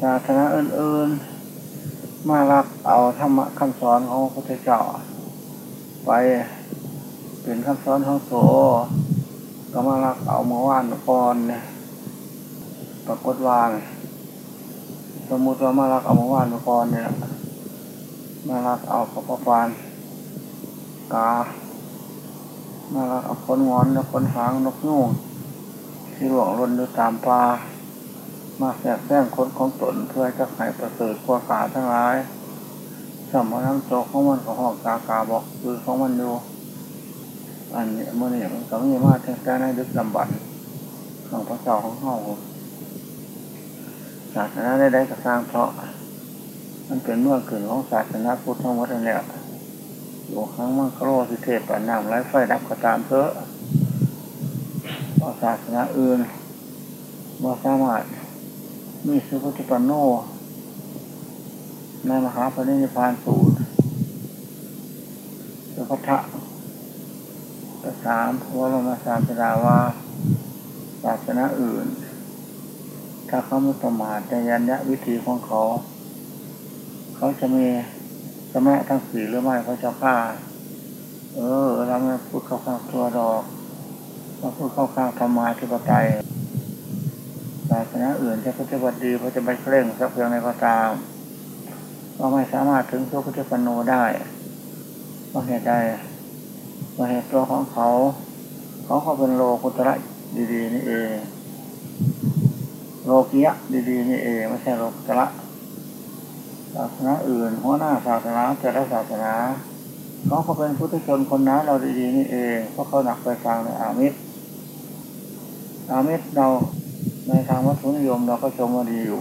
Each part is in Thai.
ศาสนาอื่นๆ มารับเอาธรรมะคำสอนของพระพุทธเจ้าไปเป็นคำสอนของโสก็มารับเอาเมื่อวานก่อนเนี่ยปรากฏว่าสมมุติว่ามารักเอาเมื่อวานก่อนเนี่ยมารักเอาขปปานกามารักเอาคนงอนแล้วคนหางนกยูงที่หลวงรนอยู่ตามปลา มาแสกแซงคนของตนเพื่อจะไขประเสริฐกว่ากาทั้งหลายสมมติน้ำโจของมันของห้องกากาบอกคือของมันอยู่อันนี้มันเนี่ยมันก็ไม่มาแท้ๆในดึกลำบันของพระเจ้าของห้องศาสนาได้ได้กระสร้างเพราะ มันเป็นเมื่อเกิดของศาสนาพุทธทั้งหมดนี่ยอยู่ครั้งมังคโรสิเทศปันน้ำไร้ไฟดับก็ตามเพอะศาสนาอื่นว่าสามารถ มีสุภจิปันโนในมหาปณิพานสูตรสุภทะสามวรมสามสดาว่าศาสนาอื่น ถ้าเขาไม่ประมาทในยันยะวิธีของเขา เขาจะมีสมะทั้งสี่หรือไม่เขาจะฆ่า เออ เราไม่พูดเข้าข้างตัวดอกเราพูดเข้าข้างธรรมาธิปไตย ศาสนาอื่นจะปฏิบัติดีเขาจะไปเคร่งสักเพียงในก็ตามก็ไม่สามารถถึงตัวพุทธปโนได้เพราะเหตุใดเพราะเหตุตัวของเขาเขาเขาเป็นโลกุตระดีๆ นี่เองโลกียะดีๆนี่เองไม่ใช่โลกุตระศาสนาอื่น หัวหน้าศาสนาแต่ละศาสนาเขาเขาเป็นพุทธชนคนนั้นเราดีๆนี่เองเพราะเขาหนักไปทางในอามิตรอามิตรเรา ในทางวัตถุนิยมเราก็ชมว่าดีอยู่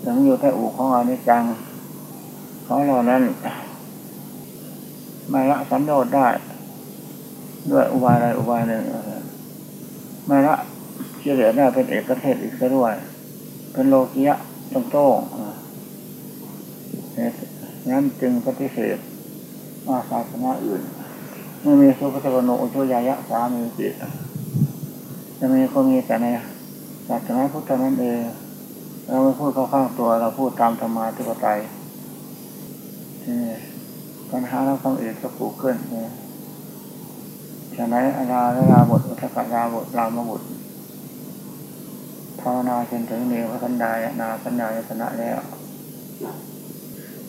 แต่มันอยู่แค่อู่ของอานิจจังของเรานั้นไม่ละสันโดษได้ ด้วยอุบายใดอุบายหนึ่งไม่ละเฉลี่ยได้เป็นเอกเทศอีกซะด้วย เป็นโลกียะตรงโต้งนั้นจึงปฏิเสธว่าศาสนาอื่นไม่มีสุภาพโนอุชุยายะสามีจิตจะมีคนมีแต่ใน ศาสนาพุทธนั้นเอง เราไม่พูดเข้าข้างตัว เราพูดตามธรรมาธิปไตยปัญหาเราความเอกก็ผูกขึ้นฉะนั้นอาราและลาบทอุทกราบทรามบุตรภาวนาจนถึงเนวสันดายนาสัญญายตนะแล้ว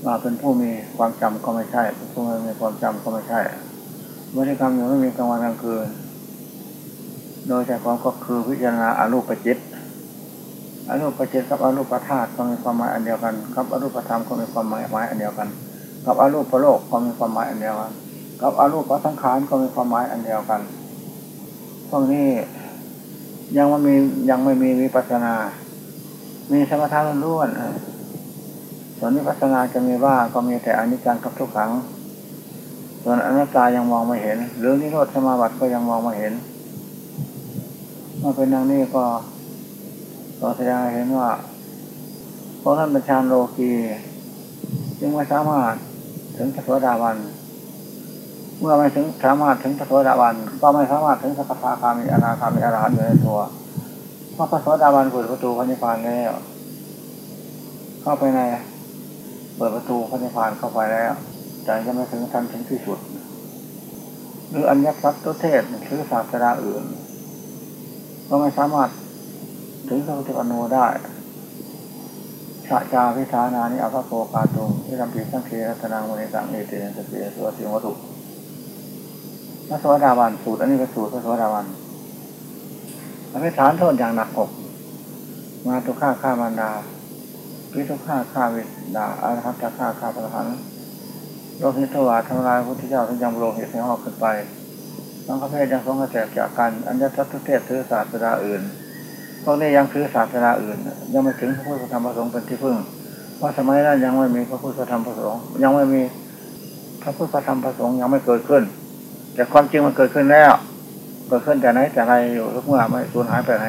มาเป็นผู้มีความจำก็ไม่ใช่เป็นผู้ไม่มีความจำก็ไม่ใช่บริกรรมยังไม่มีกลางวันกลางคืน โดยใจความก็คือพิจารณาอารูปจิต อารูปจิตกับอารูปธาตุก็มีความหมายอันเดียวกันกับอารูปธรรมก็มีความหมายหมายอันเดียวกัน กับอารูปโลกก็มีความหมายอันเดียวกัน กับอารูปสังขารก็มีความหมายอันเดียวกันพวกนี้ยังไม่มียังไม่มีวิปัสนา มีสมถะล้วนส่วนวิปัสนาจะมีว่าก็มีแต่อนิจจังกับทุกขัง ส่วนอนัตตายังมองไม่เห็น หรือนิโรธสมาบัติก็ยังมองไม่เห็นเมื่อเป็นอย่างนี้ก็ ก็แสดงเห็นว่าเพราะท่านเป็นชานโลกีจึงไม่สามารถถึงพระสวสดาวัน เมื่อไม่ถึงสามารถถึงพระสวสดาวัน ก็ไม่สามารถถึงสกทาคามีอนาคามีอรหันต์อยู่ในตัวเพราะพระสวสดาวันเปิดประตูพระนิพพานแล้วเข้าไปในเปิดประตูพระนิพพานเข้าไปแล้วแต่จะไม่ถึงทันถึงที่สุด หรืออัญญสัตตุเทศหรือศาสนาอื่น ก็ไม่สามารถ ถึงพระพุทธปโนได้ชาจาพิธานานิอัปโภกาตุงที่ทำผิดสังเครัตนางมณีสังเอเตนสเปียสวัสดิวัตถุพระสวัสดาวันสูตรอันนี้เป็นสูตรพระสวัสดาวันอภิฐานโทษอย่างหนักอกมาตุฆ่าฆ่ามารดาพิทุฆ่าฆ่าวิดาอารหัตจะฆ่าฆ่าพระหันโลหิตวาทำลายพระพุทธเจ้าทั้งยังโลหิตให้หอกขึ้นไปต้งข้าพเจ้ายังสงกระแตกจากกันอันยทัตเทศถือศาสตราอื่น พวกนี้ยังถือศาสนาอื่น ยังไม่ถึงพระพุทธธรรมประสงค์เป็นที่พึ่งเพราะสมัยนั้นยังไม่มีพระพุทธธรรมประสงค์ยังไม่มีพระพุทธธรรมประสงค์ยังไม่เกิดขึ้น แต่ความจริงมันเกิดขึ้นแล้วเกิดขึ้นแต่ไหนแต่ไรอยู่ทุกเมื่อไม่สูญหายไปไหน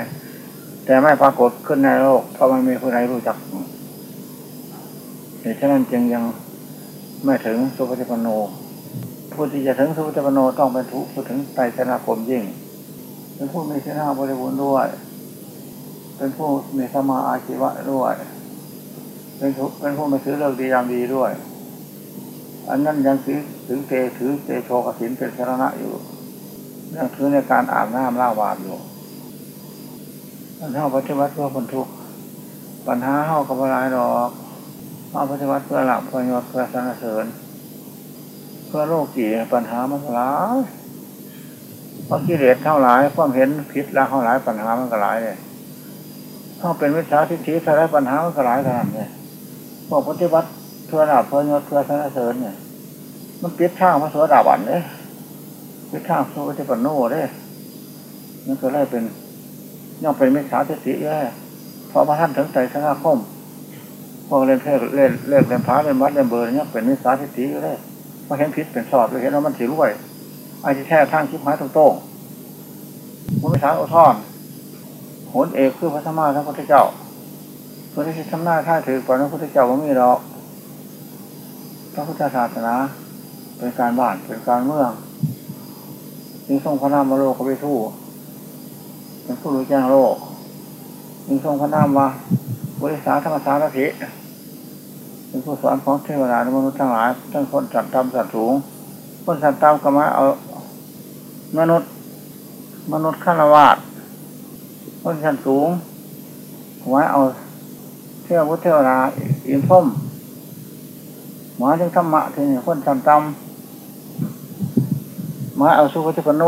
แต่ไม่ปรากฏขึ้นในโลกเพราะมันมีผู้ใดรู้จักเหตุฉะนั้นจึงยังไม่ถึงสุภจิปโนผู้ที่จะถึงสุภจิปโนต้องเป็นทุผู้ถึงไตรชนาคมยิ่งเป็นผู้มีชนะบริบูรณ์ด้วย เป็นผู้มีสมาอาชีวะด้วย เป็นเป็นผู้ไม่ซื้อเลิกดียามดีด้วย อันนั้นยังถือถือเตถือเตโชกสินเป็นสาระอยู่ยังถือในการอาบน้ำล่าวานอยู่ปัญหาปฏิวัติเพื่อคนทุกข์ปัญหาเฮากับอะไรหรอกเอาปฏิวัติเพื่อหลับเพื่อยศเพื่อสรรเสริญ เพื่อโลกกี่ปัญหามันหลายเพราะกิเลสเท่าหลายความเห็นผิดแล้วเท่าหลายปัญหามันก็หลายเลย ถ้าเป็นวิชาทิฏฐิเท่าไรปัญหามันก็หลายขนาดนี้พวกปฏิบัติเพื่อหลับเพื่อยศเพื่อสรรเสริญเนี่ย มันปิดทางพระสวดาบันเลยปิดทางพระปฏิปันโนเลยมันก็เลยเป็นย่อมเป็นมิจฉาทิฏฐิเลยพอพระท่านถึงใจสนาคมพวกเล่นเพลเล่นเล่นเล่นพระเล่นวัดเล่นเบอร์เนี่ยเป็นมิจฉาทิฏฐิเลยพอเห็นพิษเป็นสอดเลยเห็นว่ามันสีรวยไอ้ที่แท้ทางชิบหายตรงโต้งมันไม่สารอุทธร โหนเอกคือพระธรรมะทั้งพุทธเจ้าพระที่ทำหน้าท่าถือปล่อยพระพุทธเจ้าว่ามีหรอกพระพุทธศาสนา เป็นการบ้านเป็นการเมืองมีทรงพระนามมาโลกเขาไปทู่เป็นผู้รู้แจ้งโลกมีทรงพระนามมาบริษัทธรรมสารถิเป็นผู้สอนของเทวดาและมนุษย์ทั้งหลายทั้งคนสัตว์ต่ำสัตว์สูง คนสัตว์ต่ำก็มาเอามนุษย์ มนุษย์ขั้นวาด คนสัตว์สูงไว้เอาเทวพุทธเทวดาอินพ่มหมาถึงธรรมะถึงคนสัตว์ต่ำหมาเอาสุภจิปโน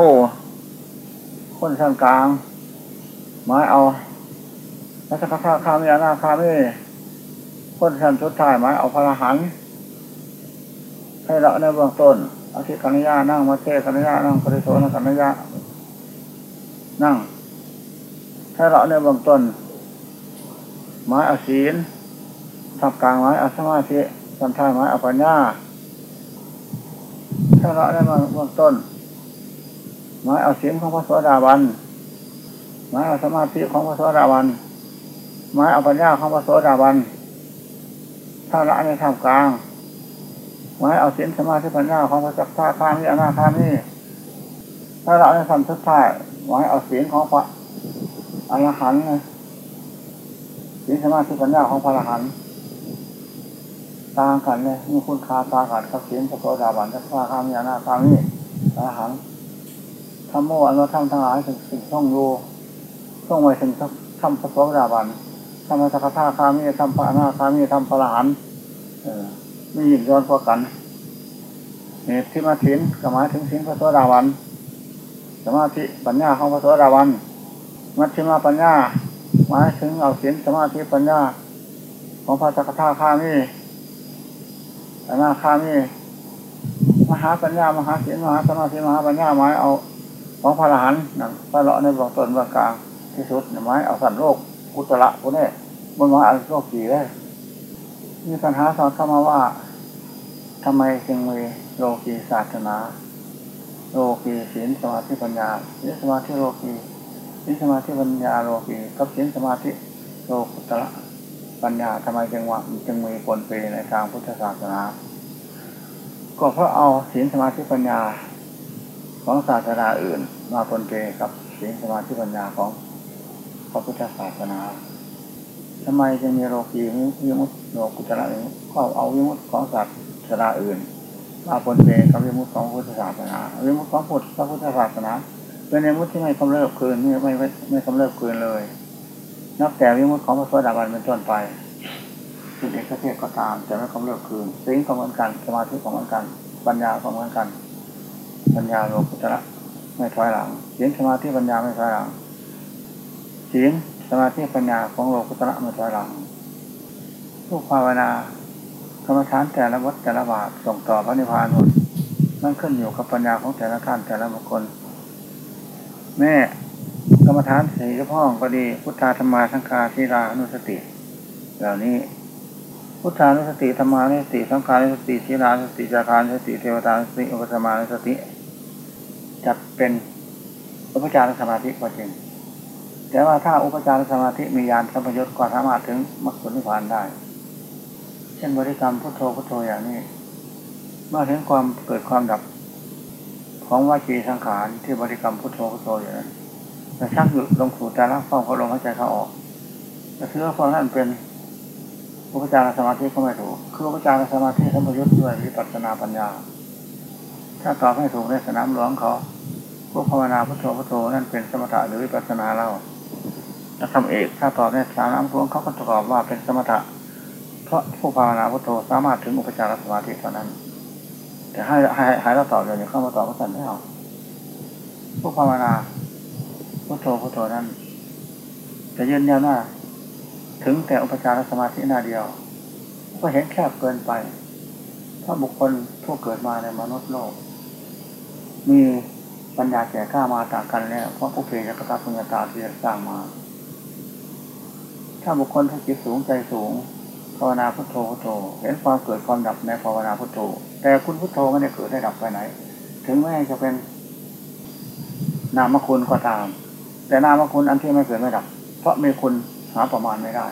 คนสันกลางหมาเอาแล้วสักข้าข้ามีอาณาข้ามีคนสันสุดท้ายหมาเอาพระหันให้เราในเบื้องต้นอาทิกัญญานั่งมาเทกัญญานั่งปริโสนกัญญานั่ง ให้เราในเบื้องต้น ไม้อาศีลทับกลางไม้อาสมาธิสันท้ายไม้อปัญญาถ้าเราในเบื้องต้น ไม้อาศีลของพระสวสดาบันไม้อาสมาธิของพระสวสดาบันไม้อปัญญาของพระสวสดาบันถ้าละในท่ามกลางไม้อาศีลสมาธิปัญญาของพระจักรพรรดิข้ามีอนาคามีถ้าละในธรรมทุกท่ายไม้อาศีลของพระ อรหันต์ศีลสมาธิปัญญาของพระอรหันต์ต่างกันเลยมีคุณค่าต่างกันกับศีลพระโสดาบันจักรพรรดิข้ามีอนาคามีอรหันต์ธรรมโมอันว่าธรรมทั้งหลายถึงสิ่งช่องโยช่องไว้ถึงธรรมพระโสดาบันธรรมสักขาคามีธรรมพระอนาคามีธรรมพระอรหันต์ไม่ยิงย้อนพวกกันเหตุที่มาถินก็หมายถึงสิ่งพระโสดาบันสมาธิปัญญาของพระโสดาบัน มัชฌิมาปัญญาหมายถึงเอาศีลสมาธิปัญญา ของพระสักขาคามีอนาคามีมหาปัญญามหาศีลมหาสมาธิมหาปัญญาหมายเอาของพระอรหันต์นั่นพระเลาะในบอกตนบอกกลางที่สุดหมายเอาสันโลกกุตระพวกนี้มันมาอันโลกกี่ได้มีปัญหาสอนเข้ามาว่าทำไมจึงมีโลกีศาสนา โลกีศีลสมาธิปัญญาศีลสมาธิโลกี ศีสมาธิปัญญาโลกีกับศีลสมาธิโลกุตระปัญญาทำไมจึงว่าจึงมีปนเปในทางพุทธศาสนา ก็เพราะเอาศีลสมาธิปัญญาของศาสนาอื่น มาปนเปกับศีลสมาธิปัญญาของพระพุทธศาสนาทำไมจึงมีโลกีวิมุตโลกุตระก็เอาวิมุตของศาสนาอื่น มาปนเปกับวิมุตของพุทธศาสนาวิมุตของพุทธพระพุทธศาสนา เป็นวิมุตที่ไม่กำเริบคืนไม่ไม่ไม่กำเริบคืนเลย นับแต่วิมุตของพระสวัสดิบาลเป็นต้นไปสิ่งเอกเทศก็ตาม แต่ไม่กำเริบคืนสิ่งของมือนกันสมาธิของมือนกันปัญญาของมือนกัน ปัญญาโลกุตระไม่ถอยหลังสิ่งสมาธิปัญญาไม่ถอยหลังสิ่งสมาธิปัญญาของโลกุตระไม่ถอยหลังผู้ภาวนากรรมฐานแต่ละวัดแต่ละบาทส่งต่อพระนิพพานหมดนั่นขึ้นอยู่กับปัญญาของแต่ละท่านแต่ละบุคคล แม่กรรมฐานสี่เฉพาะก็ดี พุทธาธรรมาสังฆาทีรานุสติ เหล่านี้ พุทธานุสติธรรมานุสติสังฆานุสติทีรานุสติจาคานุสติเทวตานุสติอุปสมานุสติจัดเป็นอุปจารสมาธิก็จริง แต่ว่าถ้าอุปจารสมาธิมียานสัมปยุตก็สามารถถึงมรรคผลนิพพานได้ เช่นบริกรรมพุทโธพุทโธอย่างนี้เมื่อถึงความเกิดความดับ ของวาจีสังขารที่บริกรรมพุทโธพุทโธอย่างนั้นจะชักหยุดลงสู่แต่ละฟองพอลมหายใจเขาออกจะถือว่าฟองนั้นเป็นอุปจารสมาธิก็ไม่ถูก คืออุปจารสมาธิทั้งประยุทธ์ด้วยวิปัสสนาปัญญา ถ้าตอบไม่ถูกในสนามหลวงเขาพวกภาวนาพุทโธพุทโธนั่นเป็นสมถะหรือวิปัสสนาเล่าแล้วทำเอกถ้าตอบในสนามหลวงเขาก็ตอบว่าเป็นสมถะ เพราะผู้ภาวนาพุทโธสามารถถึงอุปจารสมาธิเท่านั้น แต่ให้ให้ให้เราตอบเดี๋ยวเข้ามาตอบก็สั่นไม่เอาผู้ภาวนาพุทโธพุทโธนั้นจะยืนยันว่าถึงแต่อุปจารสมาธิหน้าเดียว ก็เห็นแคบเกินไป ถ้าบุคคลผู้เกิดมาในมนุษย์โลก มีปัญญาแก่กล้ามาต่างกันแล้วเพราะผู้เพยจะกระตับปัญญาตาที่สร้างมา ถ้าบุคคลที่จิตสูงใจสูง ภาวนาพุทโธพุทโธ เห็นความเกิดความดับในภาวนาพุทโธ แต่คุณพุทโธไม่ได้เกิดได้ดับไปไหน ถึงแม้จะเป็นนามคุณก็ตาม แต่นามคุณอันที่ไม่เกิดไม่ดับ เพราะมีคุณหาประมาณไม่ได้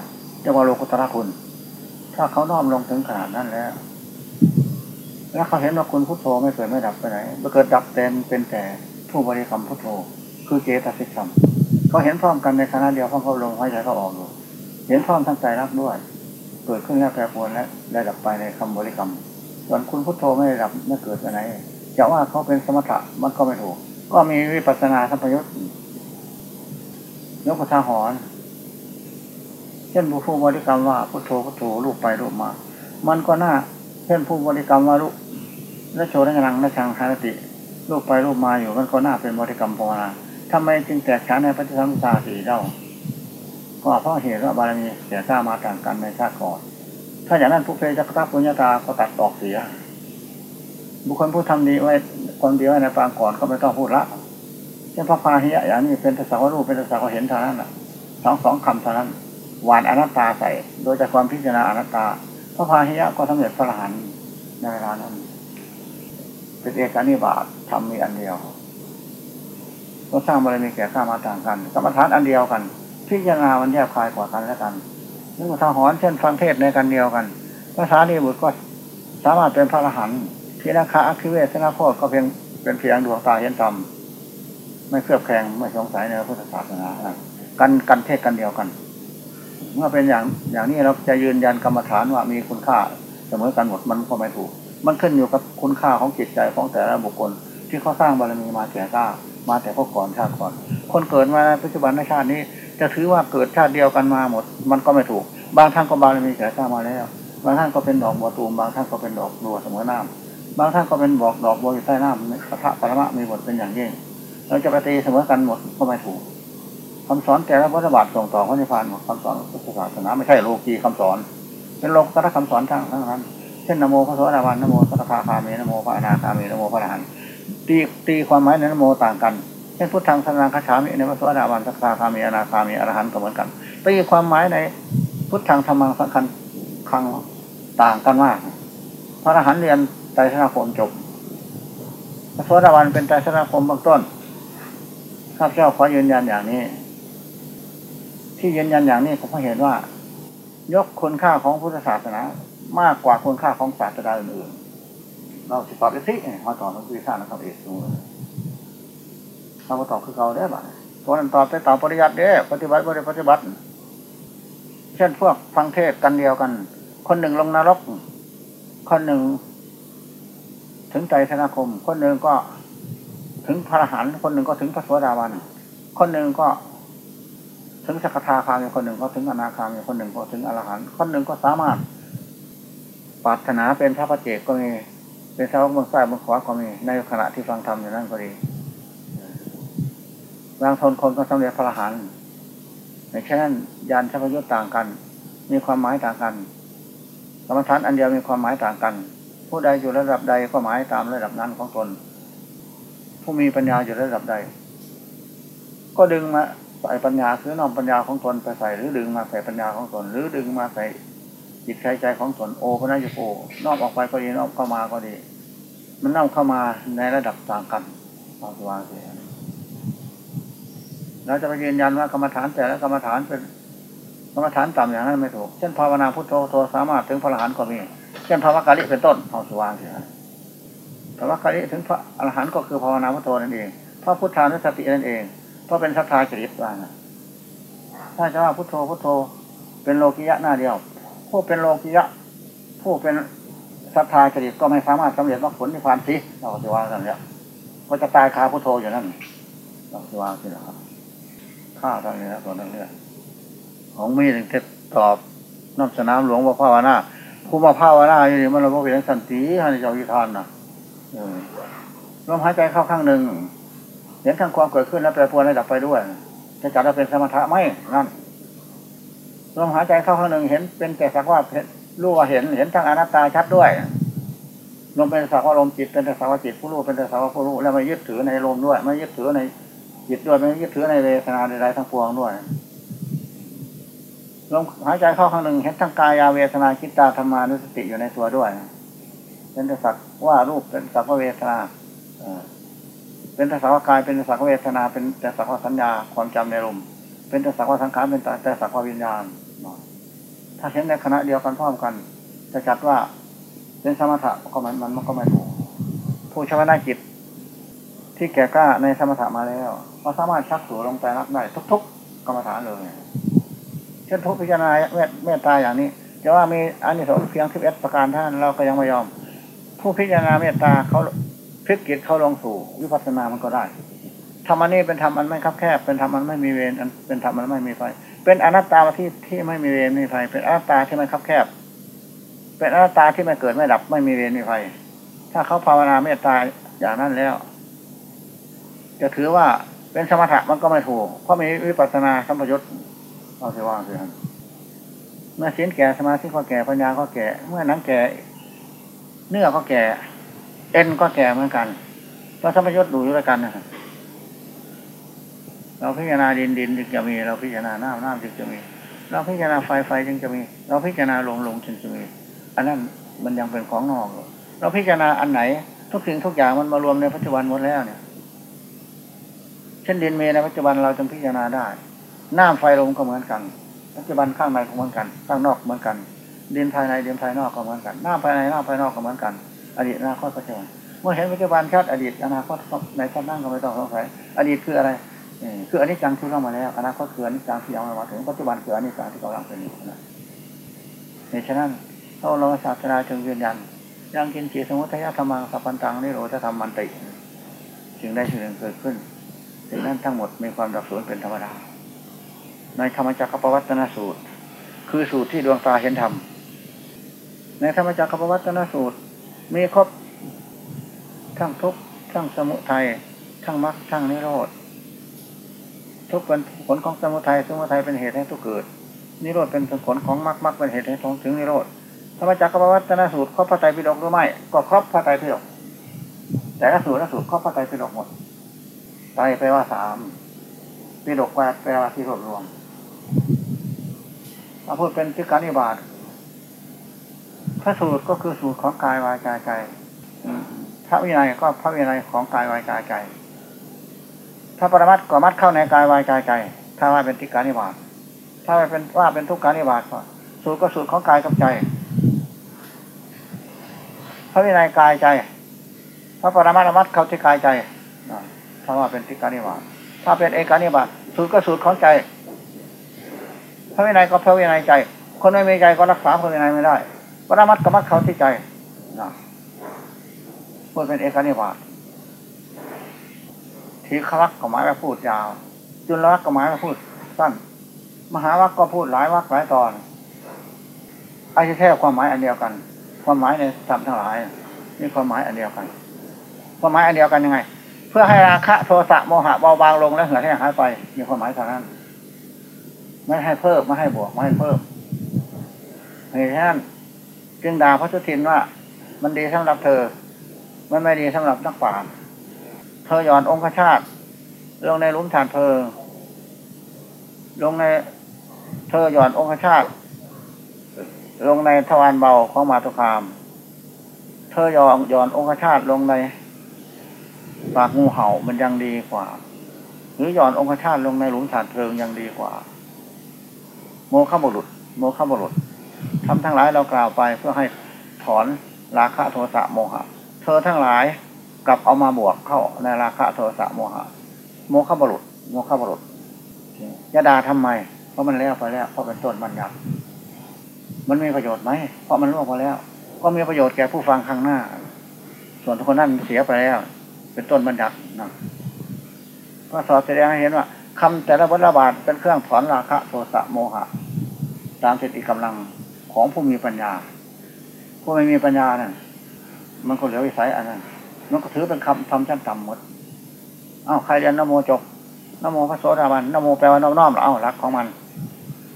จะว่าโลกุตระคุณ ถ้าเขาน้อมลงถึงขนาดนั้นแล้ว แล้วเขาเห็นว่าคุณพุทโธไม่เกิดไม่ดับไปไหนไม่เกิดดับเต็มเป็นแต่ผู้บริกรรมพุทโธ คือเจตสิกธรรมเขาเห็นพร้อมกันในขณะเดียวพร้อมเขาลงหายใจเขาออกอยู่เห็นพร้อมทั้งใจรักด้วย เกิดขึ้นแล้วแปรปรวนและได้ดับไปในคำบริกรรม ส่วนคุณพุทโธไม่ได้ดับไม่เกิดไปไหนจะว่าเขาเป็นสมถะมันก็ไม่ถูก ก็มีวิปัสสนาสัมปยุตยกพระทาหอนเช่นผู้บริกรรมว่าพุทโธพุทโธรูปไปรูปมา มันก็น่า เช่นผู้บริกรรมว่ารูปและโชนังและชังหารติรูปไปรูปมาอยู่มันก็น่าเป็นบริกรรมภาวนาทำไมจึงแตกฉานในปฏิสัมพิทาสีเล่าก็เพราะเหตุว่าบารมีเสียข้ามาต่างกันในชาติก่อน ถ้าอย่างนั้นผู้เพจักรตัปุญญาตาก็ตัดออกเสีย บุคคลผู้ทำดีไว้คนเดียวในปางก่อนก็ไม่ต้องพูดละเช่นพระพาหิยะอย่างนี้เป็นภาษาวรูปเป็นภาษาวเห็นเท่านั้นสองสองคำเท่านั้นหวานอนัตตาใส่ โดยจากความพิจารณาอนัตตา พระพาหิยะก็สำเร็จพระอรหันต์ในเวลานั้นเป็นเอกนิบาตทำมีอันเดียวก็สร้างบารมีแก่ข้ามาต่างกันกรรมฐานอันเดียวกัน พิจารณามันแยกคลายกว่ากันแล้วกัน นึกว่าทหรเช่นฟังเทศในกันเดียวกันภาษาดีบุตรก็สามารถเป็นพระอรหันต์ที่ราคาอัคิเวสนาโคตก็เพียงเป็นเพียงดวงตาเห็นธรรมไม่เครือบแคลงไม่สงสัยในพุทธศาสนากันกันเทศกันเดียวกัน เมื่อเป็นอย่างอย่างนี้เราจะยืนยันกรรมฐานว่ามีคุณค่าเสมอกันหมดมันก็ไม่ถูก มันขึ้นอยู่กับคุณค่าของจิตใจของแต่ละบุคคล ที่เขาสร้างบารมีมาแก่กล้ามาแต่พวกก่อนชาติก่อน คนเกิดมาในปัจจุบันในชาตินี้ จะถือว่าเกิดชาติเดียวกันมาหมด มันก็ไม่ถูก บางท่านก็บารมีแก่กล้ามาแล้ว บางท่านก็เป็นดอกบัวตูมบางท่านก็เป็นดอกบัวเสมอน้ำบางท่านก็เป็นบอกดอกบัวอยู่ใต้น้ำกระทะปรมะมีบทเป็นอย่างยิ่งเราจะไปตีเสมอกันหมดก็ไม่ถูกคำสอนแต่ละวัฏบาทส่งต่อพระนิพพานคำสอนพุทธศาสนาไม่ใช่โลกีคำสอน เป็นโลกตระคำสอนทั้งทั้งนั้นเช่นนโมพระสวัสดิวันนโมพระคาคามีนโมพระอนาคามีนโมพระอรหันต์ตีตีความหมายในนโมต่างกัน ช่นพุทธังสนังคาฉามีในพระสวัสดิวันพระคาคามีอนาคามีอรหันต์ก็เหมือนกันตีความหมายในพุทธังธรรมังสังคัญคังต่างกันมากพระอรหันต์เรียนไตรสนาคมจบพระสวัสดิวันเป็นไตรสนาคมเบื้องต้นข้าพเจ้าขอยืนยันอย่างนี้ ที่ยืนยันอย่างนี้ผมเห็นว่า ยกคุณค่าของพุทธศาสนา มากกว่าคุณค่าของศาสนาอื่นๆเราสิตอบได้สิเขาต่อบมันคือสร้านะครับเอกสูง เราก็ตอบคือเขาได้บ้างตัวนั้นตอบไปตอบปริยัติเด้ปฏิบัติบริปฏิบัติ เช่นพวกฟังเทศกันเดียวกัน คนหนึ่งลงนรก คนหนึ่ง ถึงใจธนาคม คนหนึ่งก็ถึงพระอรหันต์คนหนึ่งก็ถึงพระสวสดาวัน คนหนึ่งก็ถึงสักทาคามีคนหนึ่งก็ถึงอนาคามีคนหนึ่งก็ถึงอรหันต์คนหนึ่งก็สามารถปรารถนาเป็นพระพระเจกก็มี เป็นสาวกเมืองใต้เมืองขวาก็มีในขณะที่ฟังธรรมอยู่นั่นก็ดี บางทนคนก็สำเร็จพระอรหันต์ในแค่นั้นยานชัพยุทธ์ต่างกัน มีความหมายต่างกันกรรมฐานอันเดียวมีความหมายต่างกัน ผู้ใดอยู่ระดับใดก็หมายตามระดับนั้นของตน ผู้มีปัญญาอยู่ระดับใด ก็ดึงมาใส่ปัญญาคือน้อมปัญญาของตนไปใส่หรือดึงมาใส่ปัญญาของตน หรือดึงมาใส่จิตใจใจของตนโอพระนายโกนอกออกไปก็ดีนอกเข้ามาก็ดี มันนำเข้ามาในระดับต่างกันวางวางเสีย เราจะไปยืนยันว่ากรรมฐานแต่และกรรมฐานเป็นกรรมฐานต่ำอย่างนั้นไม่ถูก เช่นภาวนาพุทโธโธสามารถถึงพระอรหันต์ก็มี เช่นภาวะกาลิเป็นต้นเอาสว่างเสียภาวะกาลิถึงพระอรหันต์ก็คือภาวนาพุทโธนั่นเองพระพุทธานุสตินั่นเอง เพราะเป็นศรัทธาจริตว่างถ้าจะว่าพุทโธพุทโธ เป็นโลกิยะหน้าเดียว ผู้เป็นโลกิยะ ผู้เป็นศรัทธาจริตก็ไม่สามารถสำเร็จมรรคผลนิพพานสิเราจะวางกันเนี่ยก็จะตายคาพุทโธอยู่นั่นเราจะวางสินะครับ ข้าตอนนี้นะตัวนั้นเนี่ยของมีถึงจะตอบน้ำสนามหลวงว่าภาวนาผู้มาภาวนาอยู่นี่มันเราบอกเป็นสันติให้เจ้ายุทานนะลมหายใจเข้าข้างหนึ่งเห็นทั้งความเกิดขึ้นและแปรปรวนและดับไปด้วยจะจัดว่าเป็นสมถะไหมนั่นลมหายใจเข้าข้างหนึ่งเห็นเป็นแต่สักว่ารู้ว่าเห็นเห็นทั้งอนัตตาชัดด้วยลมเป็นสักว่าลมจิตเป็นแต่สักว่าจิตผู้รู้เป็นแต่สักว่าผู้รู้แล้วไม่ยึดถือในลมด้วยไม่ยึดถือใน จิตด้วยไม่ยึดถือในเวทนาใดๆทั้งปวงด้วยลมหายใจเข้าข้งหนึ่งเห็นทั้งกายาเวทนาคิดตาธรรมานุสติอยู่ในตัวด้วยเป็นแต่สักว่ารูปเป็นสักว่าเวทนาเป็นแต่สักว่ากายเป็นแต่สักว่าเวทนา เป็นแต่สักว่าสัญญาความจำในลมเป็นแต่สักว่าสังขารเป็นแต่สักว่าวิญญาณถ้าเห็นในคณะเดียวกันพร้อมกัน จะจัดว่าเป็นสมถะก็มันมันก็ไม่ถูกผู้ชวนาจิต ที่แก่กล้าในสมถะมาแล้วก็สามารถชักสูลงไปรับได้ทุก ๆ กรรมฐานเลยเช่นทุกพิจารณาเมตตาอย่างนี้จะว่ามีอันนี้สองเพียงสิบเอ็ดประการท่านเราก็ยังไม่ยอม ผู้พิจารณาเมตตาเขาพลิกจิตเขาลงสู่วิปัสสนามันก็ได้ธรรมนี้เป็นธรรมอันไม่คับแคบเป็นธรรมอันไม่มีเวรเป็นธรรมอันไม่มีไฟเป็นอนัตตาที่ที่ไม่มีเวรไม่มีไฟเป็นอนัตตาที่ไม่คับแคบ เป็นอนัตตาที่ไม่เกิดไม่ดับไม่มีเวรไม่มีไฟถ้าเขาภาวนาเมตตาอย่างนั้นแล้ว จะถือว่าเป็นสมถะมันก็ไม่ถูก เพราะมีวิปัสสนาสัมปยุตเอาเสียว่างเสียเมื่อศีลแก่สมาธิก็แก่ปัญญาก็แก่ เมื่อนังแก่ เนื้อก็แก่ เอ็นก็แก่เหมือนกันเพราะสัมปยุตดูด้วยกันนะครับเราพิจารณาดินดินจึงจะมี เราพิจารณาน้ำน้ำจึงจะมี เราพิจารณาไฟไฟจึงจะมี เราพิจารณาลมลมจึงจะมี อันนั้นมันยังเป็นของนอกเราพิจารณาอันไหน ทุกสิ่งทุกอย่างมันมารวมในปัจจุบันหมดแล้วเนี่ย เช่นดินเมในปัจจุบันเราจึงพิจารณาได้ น้ำไฟลมก็เหมือนกัน ปัจจุบันข้างในก็เหมือนกัน ข้างนอกเหมือนกัน ดินภายในดินภายนอกก็เหมือนกัน น้ำภายในน้ำภายนอกก็เหมือนกัน อดีตอนาคตปัจจุบันเมื่อเห็นปัจจุบันชัดอดีตอนาคตในชั้นนั่งก็ไม่ต้องสงสัยอดีตคืออะไรคืออนิจจังที่เข้ามาแล้วอนาคตคืออนิจจังที่ยังไม่มาถึงปัจจุบันคืออนิจจังที่กำลังเป็นอยู่นะในฉะนั้นเราเราศาสนาจึงยืนยันยังกินจีสมุทัยธรรมังสัพพันตังนิโรธธรรมมันติ จึงได้สิ่งหนึ่งเกิดขึ้น สิ่งนั้นทั้งหมดมีความดับสูญเป็นธรรมดา ในธรรมจักรปวัตนสูตร คือสูตรที่ดวงตาเห็นธรรม ในธรรมจักรปวัตนสูตร มีครบทั้งทุกทั้งสมุทัยทั้งมรรคทั้งนิโรธทุกเป็นผลของสมุทัยสมุทัยเป็นเหตุให้ทุกเกิด นิโรธเป็นผลของมรรคมรรคเป็นเหตุให้ทงถึงนิโรธธรรมจักรวัตนสูตรครอบพระไตรปิฎกหรือไม่ ก็ครอบพระไตรปิฎกแต่ละสูตรละสูตรครอบพระไตรปิฎกหมด ไตรแปลว่าสามปิฎกแปลว่าที่รวบรวมมาพูดเป็นที่การนิบาตพระสูตรก็คือสูตรของกายวายใจใจพระวินัยก็พระวินัยของกายวายใจใจถ้าปรมัตก็มัดเข้าในกายวายกายใจ ถ้าว่าเป็นทิการนิบาตถ้าเป็นว่าเป็นทุกการนิบาตก็สูตรก็สูตรของกายกับใจ พระวินัยกายใจ พระปรมัตมัดเข้าที่กายใจ ถ้าว่าเป็นทิกานิบาตถ้าเป็นเอกานิบาตสูตรก็สูตรของใจ พระวินัยก็พระวินัยใจ คนไม่มีใจก็รักษาพระวินัยไม่ได้ประมัตก็มัดเขาที่ใจนะพูดเป็นเอกานิบาตทีฆวักก็หมายว่าพูดยาว จุลวักก็หมายว่าพูดสั้น มหาวักก็พูดหลายวักหลายตอนไอ้แค่ความหมายอันเดียวกัน ความหมายในธรรมทั้งหลายมีความหมายอันเดียวกัน ความหมายอันเดียวกันยังไง เพื่อให้ราคะโทสะโมหะเบาบางลงและเหือดแห้งหายไป มีความหมายเท่านั้น ไม่ให้เพิ่มไม่ให้บวกไม่ให้เพิ่มเหตุนั้นจึงด่าพระสุทินว่า มันดีสำหรับเธอ มันไม่ดีสำหรับนักป่าเธอหย่อนองคชาติลงในลุ่มฐานเพลิงลงในเธอหย่อนองคชาติลงในทวารเบาของมาตุคาม เธอย่อนย่อนองคชาติลงใน ปากงูเห่ามันยังดีกว่า หรือหย่อนองคชาตลงในหลุมฐานเพลิงยังดีกว่า โมฆะบุรุษ โมฆะบุรุษทำทั้งหลายเรากล่าวไปเพื่อให้ถอนราคะโทสะโมหะ เธอทั้งหลายกลับเอามาบวกเข้าในราคะโทสะโมหะ โมฆะบรุษ โมฆะบรุษยาดาทำไม เพราะมันแล้วไปแล้ว เพราะเป็นต้นมันยักมันมีประโยชน์ไหม เพราะมันล่วงไปแล้ว ก็มีประโยชน์แก่ผู้ฟังข้างหน้า ส่วนทุกคนนั้นเสียไปแล้ว เป็นต้นบัญญัตินะพระสอบแสดงให้เห็นว่าคำแต่ละบทระบาทเป็นเครื่องถอนราคะโทสะโมหะ ตามสติกำลังของผู้มีปัญญา ผู้ไม่มีปัญญานะ่ะมันก็เหลือวิสัยอันนั้นมันก็ถือเป็นคำทำชั้นต่ำหมดอ้าวใครเรียนนโมจบนโมพระโสดาบันนโมแปลว่าน้อมน้อมเอ้ารักของมัน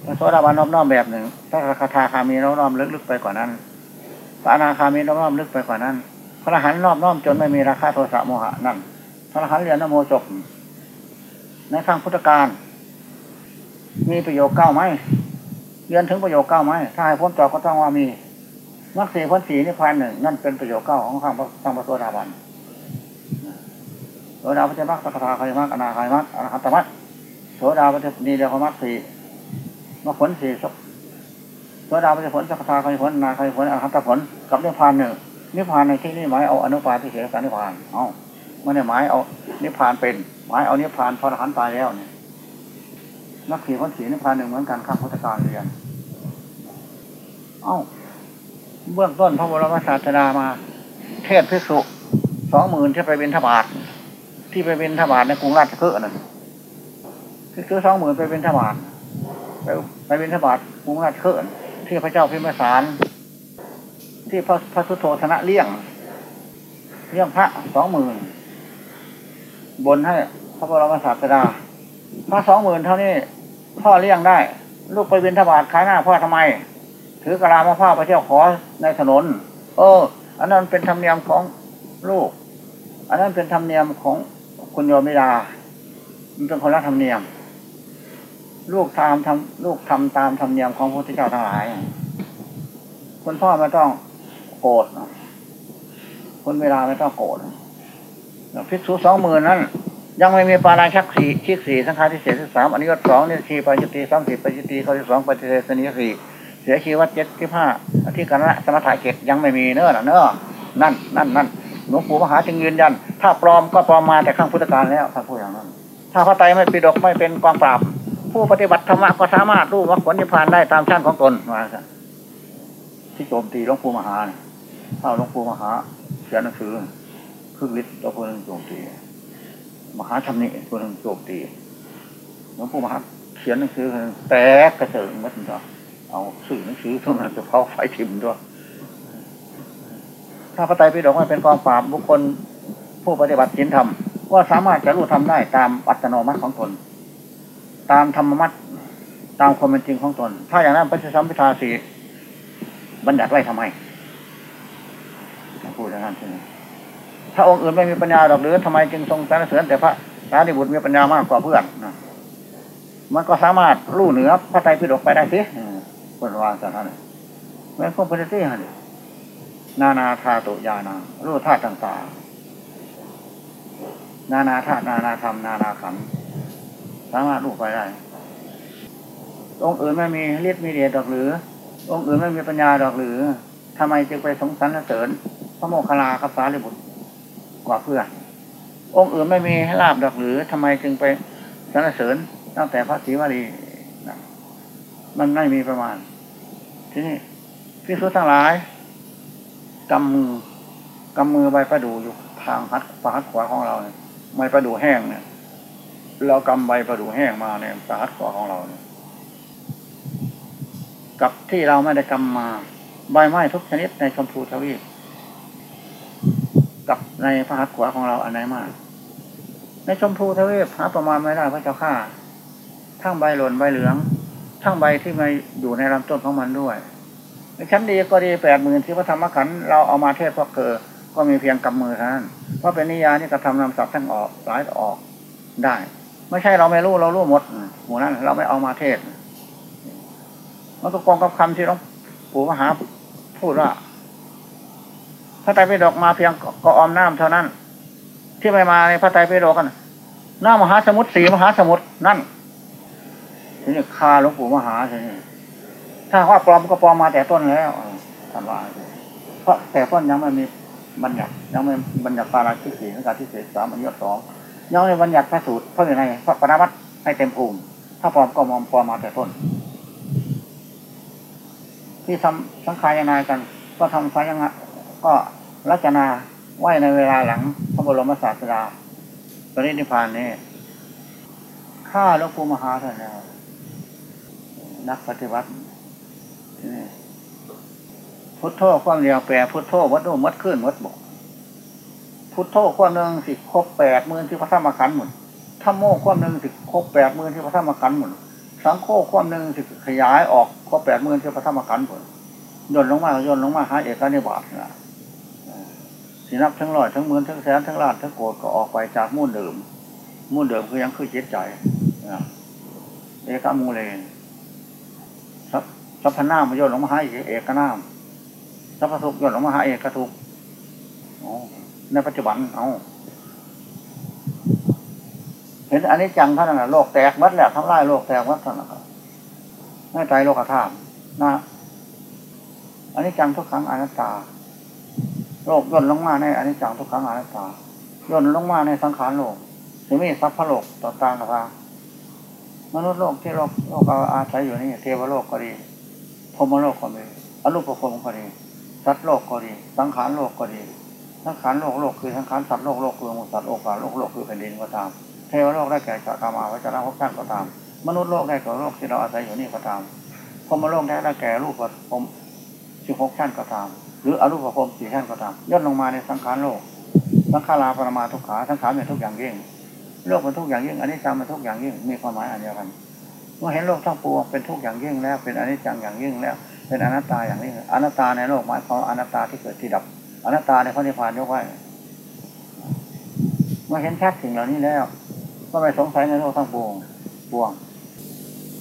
พระโสดาบันน้อมน้อมแบบหนึ่งพระคาถาคามีน้อมน้อมลึกๆไปกว่านั้นพระอนาคามีน้อมน้อมลึกไปกว่านั้น พระอรหันต์น้อมน้อมจนไม่มีราคาโทสะโมหะนั่นพระอรหันต์เรียนนโมจบในทางพุทธการมีประโยคเก้าไหมเรียนถึงประโยคเก้าไหมถ้าให้พ้นจอก็ต้องว่ามีมรรคสีพ้นสีนิพพานหนึ่งนั่นเป็นประโยคเก้าของทางทางพระโสดาบันโสดาปัจจมักสกทาคายมักอนาคายมักอรหัตมักโสดาปัจจนีเดียวมักสี่มรรคผลสี่โสดาปัจจผลสกทาคายผลนาคายผลอรหัตตผลกับนิพพานหนึ่ง นิพพานในที่นี้หมายเอาอนุปาทิเสสนิพพาน เอาไม่ได้หมายเอานิพพานเป็นหมายเอานิพพานพอรหันตายแล้วเนี่ยนักขี่พ้นสีนิพพานหนึ่งเหมือนกันข้ามพุทธการเรียน เอ้า เบื้องต้นพระบรมศาสดามา เทศพิสุสองหมื่นที่ไปเป็นทบาทที่ไปเป็นทบาทในกรุงราชคฤห์นั่นพิสุสองหมื่นไปเป็นทบาทไปไปเป็นทบาทกรุงราชคฤห์ที่พระเจ้าพิมพสาร ที่พระพระสุโธธนะเลี้ยงเลี้ยงพระสองหมื่นบนให้พระบรมศาสดาพระสองหมื่นเท่านี้พ่อเลี้ยงได้ ลูกไปบินทบาทขายหน้าพ่อทำไม ถือกระลามาผ้าไปเที่ยวขอในถนน เออ อันนั้นเป็นธรรมเนียมของลูก อันนั้นเป็นธรรมเนียมของคุณโยมิดา มันเป็นคนละธรรมเนียม ลูกทำทำลูกทำตามธรรมเนียมของพระพุทธเจ้าทั้งหลาย คุณพ่อไม่ต้อง โกรธคุณเวลาไม่ต้องโกรธพิสูจสองหมื่นนั้น ยังไม่มีปาราชักสี่ชิกสี่สังฆาทิเศษสามอันนี้ก็สองนี่ชีปายุติสามสิบปายุติข้อที่สองปฏิเสนิสี่เสียชีวัตเจ็ดที่ห้าที่กันละสมถะเกตยังไม่มีเน้อเน้อนั่นนั่นนั่นหลวงปู่มหาจึงยืนยัน ถ้าปลอมก็ปลอมมาแต่ข้างพุทธการแล้วท่านพูดอย่างนั้น ถ้าพระไตรไม่ปิดกไม่เป็นกองปราบ ผู้ปฏิบัติธรรมก็สามารถรู้มรรคผลนิพพานได้ตามชั้นของตนมาที่โจมตีหลวงปู่มหา ถ้าหลวงปู่มหาเขียนหนังสือคือฤทธิ์ตัวคนหนึ่งโจมตีมหาธรรมนี่คนหนึ่งโจมตีหลวงปู่มหาเขียนหนังสือแตกกระเจิงมัดตัวเอาสื่อหนังสือเท่านั้นจะเผาไฟทิมด้วยถ้าพระไตรปิฎกไม่เป็นกองปราบบุคคลผู้ปฏิบัติศีลธรรมก็สามารถจะรู้ทำได้ตามอัตโนมัติของตน ตามธรรมมัติตามความเป็นจริงของตน ถ้าอย่างนั้นพระสัมพิทาสีบัญญัติไว้ทำไม พูดอย่างนั้นใช่ไหมถ้าองค์อื่นไม่มีปัญญาดอกหรือทำไมจึงทรงสรรเสริญแต่พระสารีบุตรมีปัญญามากกว่าเพื่อนนะมันก็สามารถรู้เหนือพระไตรปิฎกไปได้สิคนวางสักท่านแม้พวกปฏิเสธนี่นานาธาตุยานารู้ธาตุต่างๆ นานาธาตุนานาธรรม นานาขันสามารถรู้ไปได้ องค์อื่นไม่มีฤทธิ์มีเดชดอกหรือ องค์อื่นไม่มีปัญญาดอกหรือทำไมจึงไปสงสรรเสริญ พระโมคคัลลาคับสารีบุตรกว่าเพื่อนองค์อื่นไม่มีให้ลาบดอกหรือทำไมจึงไปสรรเสริญตั้งแต่พระศรีวลีมันไม่มีประมาณ ทีนี้พิสุทั้งหลายกำมือกำมือใบประดูอยู่ทางหัดปหัดขวาของเราเนี่ยใบประดูแห้งเนี่ยเรากำใบประดูแห้งมาเนี่ยปหัดขวาของเราเนี่ยกับที่เราไม่ได้กำมา ใบไม้ทุกชนิดในชมพูทวีป กับในพระหัตถ์ขวาของเราอันไหนมาก ในชมพูทวีปหาประมาณไม่ได้พระเจ้าข้าทั้งใบหล่นใบเหลือง ทั้งใบที่มาอยู่ในลำต้นของมันด้วยในชั้นดีก็ดีแปดหมื่นที่พระธรรมขันธ์เราเอามาเทศพวกเธอก็มีเพียงกำมือเท่านั้นเพราะเป็นนิยานี่กระทำนำสับทั้งออกหลายออกได้ ไม่ใช่เราไม่รู้เรารู้หมดหมู่นั้น เราไม่เอามาเทศมันก็กองกับคำที่หลวงปู่มหาพูดว่า พระไตรปิฎกมาเพียงก็ออมน้ำเท่านั้น ที่ไม่มาในพระไตรปิฎกกันน้ามหาสมุทรสีมหาสมุทรนั่นทีนี้คาหลวงปู่มหาทีนี้ถ้าว่าปลอมก็ปลอมมาแต่ต้นแล้วท่านว่าเพราะแต่ต้นยังไม่มีบัญญัติยังไม่บัญญัติปาราชิกสี่นัการที่เศษสามอันยศสองยังไม่บัญญัติพระสูตรเพราะอย่างไรเพราะปรมัตให้เต็มภูมิ ถ้าปลอมก็มอมปลอมมาแต่ต้น ที่ทำสังขารนายกัน ก็ทำสังฆะ ก็รัชนาไหวในเวลาหลังพระบรมศาสดาปรินิพพานนี่ข้าหลวงปู่มหาท่านนะนักปฏิบัติพุทโธความเรียวแปรพุทโธวัดโนมัดขึ้นมัดบกพุทโธความหนึ่งสิครบแปดมื่นที่พระธรรมขันธ์หมดธรรมโมความหนึ่งสิครบแปดมื่นที่พระธรรมขันธ์หมดสังโฆความหนึ่งสิขยายออกครบแปดมื่นที่พระธรรมขันธ์หมดย่นลงมาย่นลงมาหาเอกนิบาตนะ สินับทั้งร้อยทั้งหมื่นทั้งแสนทั้งล้านทั้งโกดก็ออกไปจากมุ่นเดิม มุ่นเดิมคือยังคือจิตใจเอกมูเลนสัพพนามย่นลงมาหาเอกนามสัพพทุกย่นลงมาหาเอกทุกในปัจจุบันเอาเห็นอันนี้จังท่านน่ะโลกแตกมัดแล้วทำลายโลกแตกมัดท่านน่ะไม่ใจโลกธาตุนะอันนี้จังทุกครั้งอนัตตา โลกย่นลงมาในอันนี้จังทุกครั้งอนัตตาย่นลงมาในสังขารโลกถึงมีทรัพย์พโลกต่อตางกับทามนุษย์โลกที่โลกโลกอาศัยอยู่นี่เทวโลกก็ดีพรมโลกก็ดีอรูปภพก็ดีสัตว์โลกก็ดี สังขารโลกก็ดี สังขารโลกโลกคือสังขารสัตว์โลกโลกคือมสัตว์โลกาโลกโลกคือแผ่นดินก็ตาม เทวโลกได้แก่จักรมาวิจรณ์พบท่านก็ตาม มนุษย์โลกได้แก่โลกที่เราอาศัยอยู่นี่ก็ตามพรมโลกได้แก่รูปภพสิบหกชั้นก็ตาม หรืออรูปภพสี่ชั้นก็ตามย่นลงมาในสังขารโลก สังขาราปรมาทุกขาสังขารเป็นทุกอย่างยิ่งโลกเป็นทุกอย่างยิ่งอันนี้จำเป็นทุกอย่างยิ่งมีความหมายอันเดียวกันเมื่อเห็นโลกทั้งปวงเป็นทุกอย่างยิ่งแล้ว เป็นอนิจจังอย่างยิ่งแล้ว เป็นอนัตตาอย่างนี้อนัตตาในโลกหมายความอนัตตาที่เกิดที่ดับ อนัตตาในพระนิพพานยกไว้เมื่อเห็นชัดสิ่งเหล่านี้แล้ว ก็ไม่สงสัยในโลกทั้งปวงปวง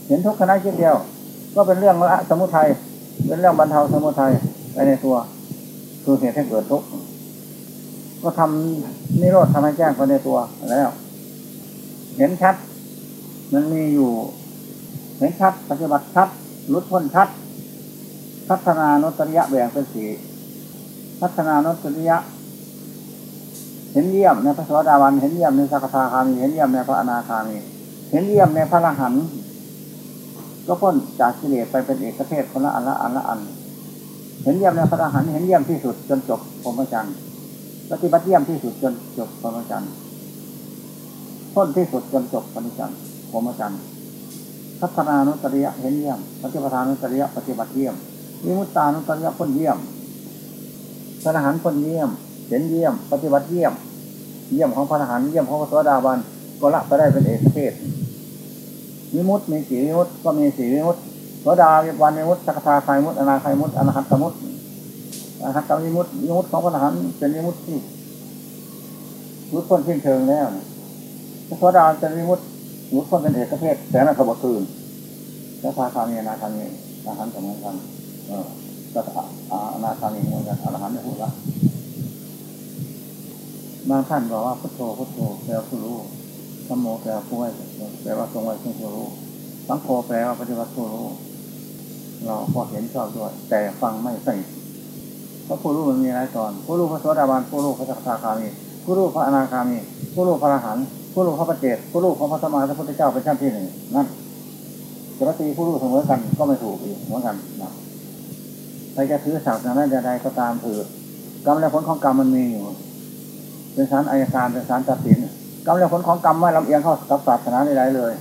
เห็นทุกขณะคิดเดียว ก็เป็นเรื่องละสมุทัยเป็นเรื่องบรรเทาสมุทัย ไปในตัว คือเหตุให้เกิดทุกข์ก็ทำนิโรธทำให้แจ้งไปในตัวแล้ว เห็นชัด มันมีอยู่ เห็นชัด ปฏิบัติชัดรุดพ้นชัด พัฒนานุตริยะแบ่งเป็นสีพัฒนานุตริยะ เห็นเยี่ยมในพระสวัสดาวัน เห็นเยี่ยมในสักทาคามี เห็นเยี่ยมในพระอนาคามี เห็นเยี่ยมในพระรหันต์ก็พ้นจากกิเลสไปเป็นเอกเทศคนละอันละอันละอัน เห็นเยี่ยมในพระรหันต์เห็นเยี่ยมที่สุดจนจบพรหมจรรย์ปฏิบัติเยี่ยมที่สุดจนจบพรหมจรรย์พ้นที่สุดจนจบพรหมจรรย์พรหมจรรย์พัฒนานุตริยะเห็นเยี่ยมปฏิปทานุตริยะปฏิบัติเยี่ยมวิมุตตานุตริยะพ้นเยี่ยมพระอรหันต์พ้นเยี่ยม เห็นเยี่ยม ปฏิบัติเยี่ยม เยี่ยมของพระอรหันต์เยี่ยมของพระสวสดาบันก็ละไปได้เป็นเอกเทศวิมุตติมีสีวิมุตติก็มีสีวิมุต ติสวสดาวันวิมุตสักทาคายมุตอนาคายมุตอนาหัตตมุตอนาหัตตวิมุตติวิมุตของพระอรหันต์เป็นวิมุตที่รู้พ้นสิ้นเชิงแล้วพระสดาเป็นวิมุตรู้พ้นเป็นเอกเทศแต่นั้นเขบคืนแล้วพาคามีอนาคามีอนาหันต์สมัยกันเออก็อนาคามีเหมือนกันอรหันต์ไม่พูดละบางท่านบอกว่าพุทโธพุทโธแปลว่าผู้รู้ธรรมโมแปลว่าผู้ไว้แปลว่าทรงไว้ซึ่งผู้รู้สังโฆแปลว่าปฏิบัติผู้รู้ เราพอเห็นชอบด้วย แต่ฟังไม่ใส่เพราะผู้รู้มันมีหลายตอน ผู้รู้พระสวัสดิบาลผู้รู้พระสักทาคามีผู้รู้พระอนาคามีผู้รู้พระอรหันต์ผู้รู้พระปเจตผู้รู้ของพระสมมาพระพุทธเจ้าเป็นชั้นที่หนึ่งนั่นจะมาตีผู้รู้เสมอกันก็ไม่ถูกอีกเหมือนกันนะใครจะถือศาสนาใดก็ตามถือกรรมและผลของกรรมมันมีอยู่เป็นสารอายการเป็นสารตัดสินกรรมและผลของกรรมไม่ลำเอียงเข้ากับศาสนาใดๆเลย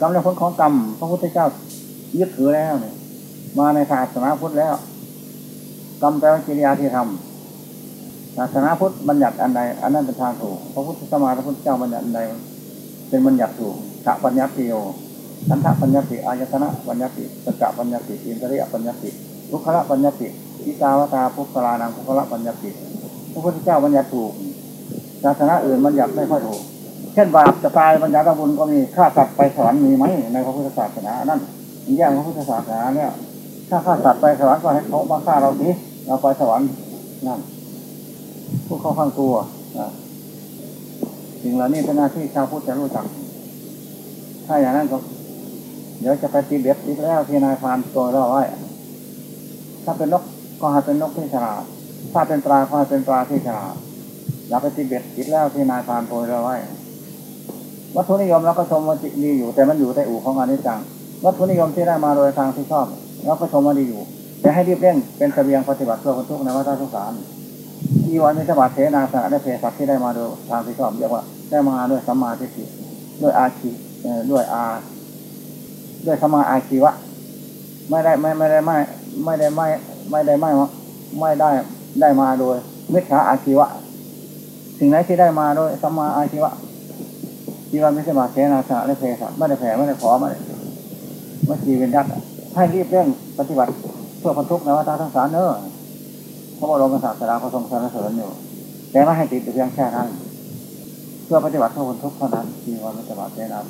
กรรมและผลของกรรมพระพุทธเจ้า ยึดถือแล้วเนี่ย มาในศาสนาพุทธแล้วกรรมแปลว่ากิริยาที่ทำศาสนาพุทธบัญญัติอันใดอันนั้นเป็นทางถูกพระพุทธสมาพระพุทธเจ้าบัญญัติอันใด เป็นบัญญัติถูกสะปัญญาติโยสันทปัญญาติอายตนะปัญญาติสัจจะปัญญาติอินทรียปัญญาติทุกขละปัญญาติอิตาวตาภุคลานังภุคละปัญญาติพระพุทธเจ้าบัญญัติถูกศาสนาอื่นบัญญัติไม่ค่อยถูกเช่นบาปจะตายบัญญัติบุญก็มีฆ่าสัตว์ไปสวรรค์มีไหมในพระพุทธศาสนานั่น แย่งพระพุทธศาสนาเนี่ยถ้าฆ่าสัตว์ไปสวรรค์ก็ให้เขามาฆ่าเราสิเราไปสวรรค์นั่นผู้เขาข้างตัวสิ่งเหล่านี้เป็นหน้าที่ชาวพุทธจะรู้จัก ถ้าอย่างนั้นก็ เดี๋ยวจะไปตีเบ็ดอีกแล้วที่นายพานตัวเราไว้ถ้าเป็นนกก็ห้เป็นนกที่ฉลาดถ้าเป็นปลาก็ห้เป็นปลาที่ฉลาดอย่าไปตีเบ็ดอีกแล้วที่นายพานโปรยเราไว้วัตถุนิยมเราก็ชมว่าดีอยู่แต่มันอยู่ในอู่ของอนิจจัง วัตถุนิยมที่ได้มาโดยทางที่ชอบเราก็ชมมาดีอยู่จะให้รีบเร่งเป็นเสบียงปฏิบัติเพื่อคนทุกข์ในวัฏสงสารอีวันมิสบัติเทนาสะได้เพศสัตว์ที่ได้มาโดยทางที่ชอบเรียกว่า ได้มาด้วยสัมมาทิฏฐิด้วยอาชีด้วยอา ด้วยสัมมาอาชีวะ ไม่ได้ไม่ไม่ได้ไม่ไม่ได้ไม่ไม่ได้ไม่ไม่ได้ได้มาโดยมิจฉาอาชีวะ สิ่งไหนที่ได้มาโดยสัมมาอาชีวะจีวันมิสบัติเทนาสะได้เพศสัตว์ไม่ได้แผ่ไม่ได้ขอไม่ได้ ไม่ชีเป็นยักษ์ให้รีบเร่งปฏิบัติเพื่อคนทุกข์ในวัฏทั้งสารเนอะพระบรมศาสดาพระทรงสรรเสริญอยู่แต่ไม่ให้ติดเพียงแค่นั้น เพื่อปฏิบัติเพื่อคนทุกข์เท่านั้นที่ว่าไม่จะบาดเจ็บนา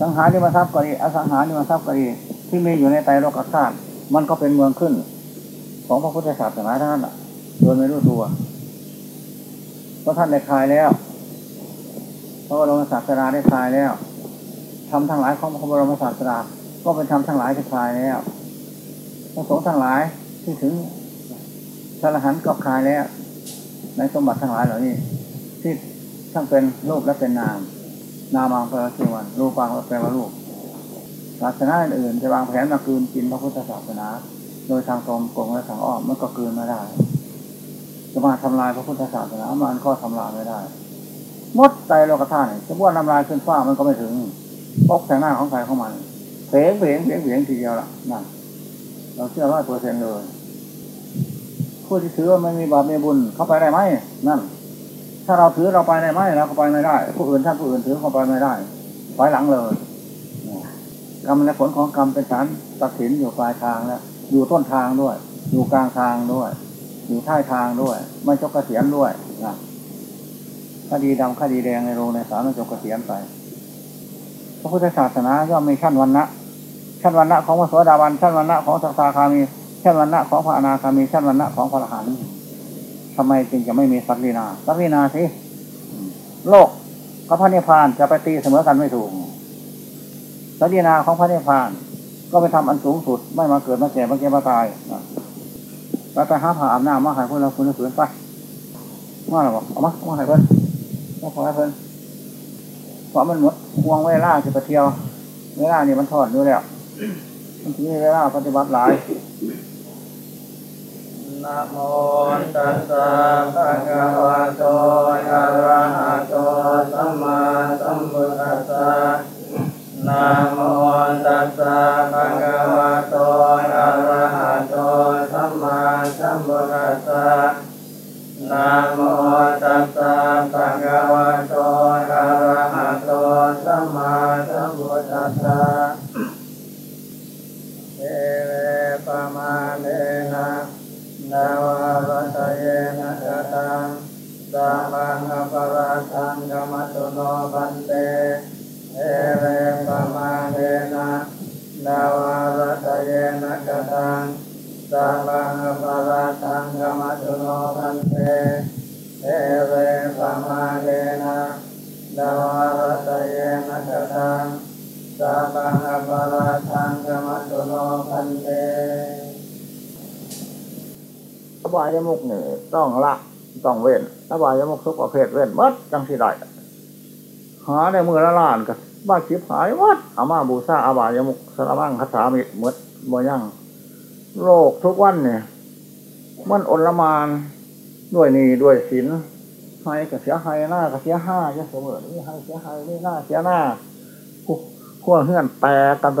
สังหารที่มาทรัพย์ก็ดีอสังหารที่มาทรัพย์ก็ดีที่มีอยู่ในไตรโลกธาตุมันก็เป็นเมืองขึ้น ของพระพุทธศาสนาท่านอะโดยไม่รู้ตัวเพราะท่านได้คลายแล้วพระบรมศาสดาได้คลายแล้ว ทำทั้งหลายของพระบรมศาสดาก็เป็นธรรมทั้งหลายที่คลายแล้วพระสงฆ์ทั้งหลายที่ถึงสารหันต์ก็คลายแล้ว ในสมบัติทั้งหลายเหล่านี้ ที่ทั้งเป็นรูปและเป็นนาม นามังแปลว่าชื่อวันรูปังแปลว่ารูปศาสนาอื่นจะวางแผนมาคืนกินพระพุทธศาสนา โดยทางตรงกงและทางอ้อมมันก็คืนไม่ได้จะมาทำลายพระพุทธศาสนามันก็ทำลายไม่ได้มดใจโลกธาตุจะบ้วนน้ำลายขึ้นฟ้ามันก็ไม่ถึง ปกแต่หน้าของใครของมันเสียงเสียงเสียงเสียงทีเดียวล่ะนั่นเราเชื่อร้อยเปอร์เซ็นต์เลยผู้ที่ถือว่าไม่มีบาปไม่บุญเข้าไปได้ไหมนั่น ถ้าเราถือเราไปได้ไหมเราก็ไปไม่ได้ผู้อื่นท่านผู้อื่นถือเข้าไปไม่ได้ถอยหลังเลยกรรมและผลของกรรมเป็นสารตัดสินอยู่ปลายทางแล้วอยู่ต้นทางด้วย อยู่กลางทางด้วย อยู่ท้ายทางด้วย ไม่จกเกษียณด้วยนะคดีดำคดีแดงในโรงในสารไม่จกเกษียณไป ระพุทธศาสนาย่อมมีชั้นวันนะชั้นวันนะของพระโสดาบันชั้นวันนะของสักตาคามีชั้นวันนะของพระอนาคามีชั้นวันนะของพระอรหันต์ทำไมจึงจะไม่มีสักลีนาสักลีนาสิโลกกับพระนิพพานจะไปตีเสมอกันไม่ถูกสักลีนาของพระนิพพาน ก็ไปทำอันสูงสุดไม่มาเกิดมาแก่มาเก็บมาตายเราไปหาผ่าอาบน้ำมาหายพวกเราคุณฝืนไปมาหรอบอกเอามามาหายเพิ่นมาขอให้เพิ่น เพราะมันหมดห่วงเวลาจะไปเที่ยว เวลานี่มันทอดอยู่แล้วมันมีเวลาปฏิบัติหลายนะโมตัสสะภะคะวะโตอะระหะโตสัมมาสัมพุทธัสสะนะโมตัสสะภะคะวะโตอะระหะโตสัมมาสัมพุทธัสสะนะโมตัสสะภะคะวะโตอะระ ทธัสะเอเวปมาเนนะนาวารัตเยนะกตังสามังอปราทังกมตุโนบันเตเอเวปมาเนนะนาวารัตเยนะกตังสามังอปราทังกมตุโนบันเตเอเวปมาเนนะนาวารัตเยนะกตัง สามังอปราทังกรรมตุโนบันเตอบายมุกนี่ต้องละต้องเว้นอบายมุกทุกประเภทเว้นมัดจังสิได้หาในมือละล้านกับบ้าชิบหายวัดอามาบูซาอาบายมุกสารบังคาถามิมดบ่ยังโลกทุกวันเนี่ยมันอนละมานด้วยนี่ด้วยศีลให้กับเสียให้หน้ากับเสียห้าจะเสมอนี่ให้เสียให้นี่หน้าเสียหน้า ขั้วเฮือนแตกกันไป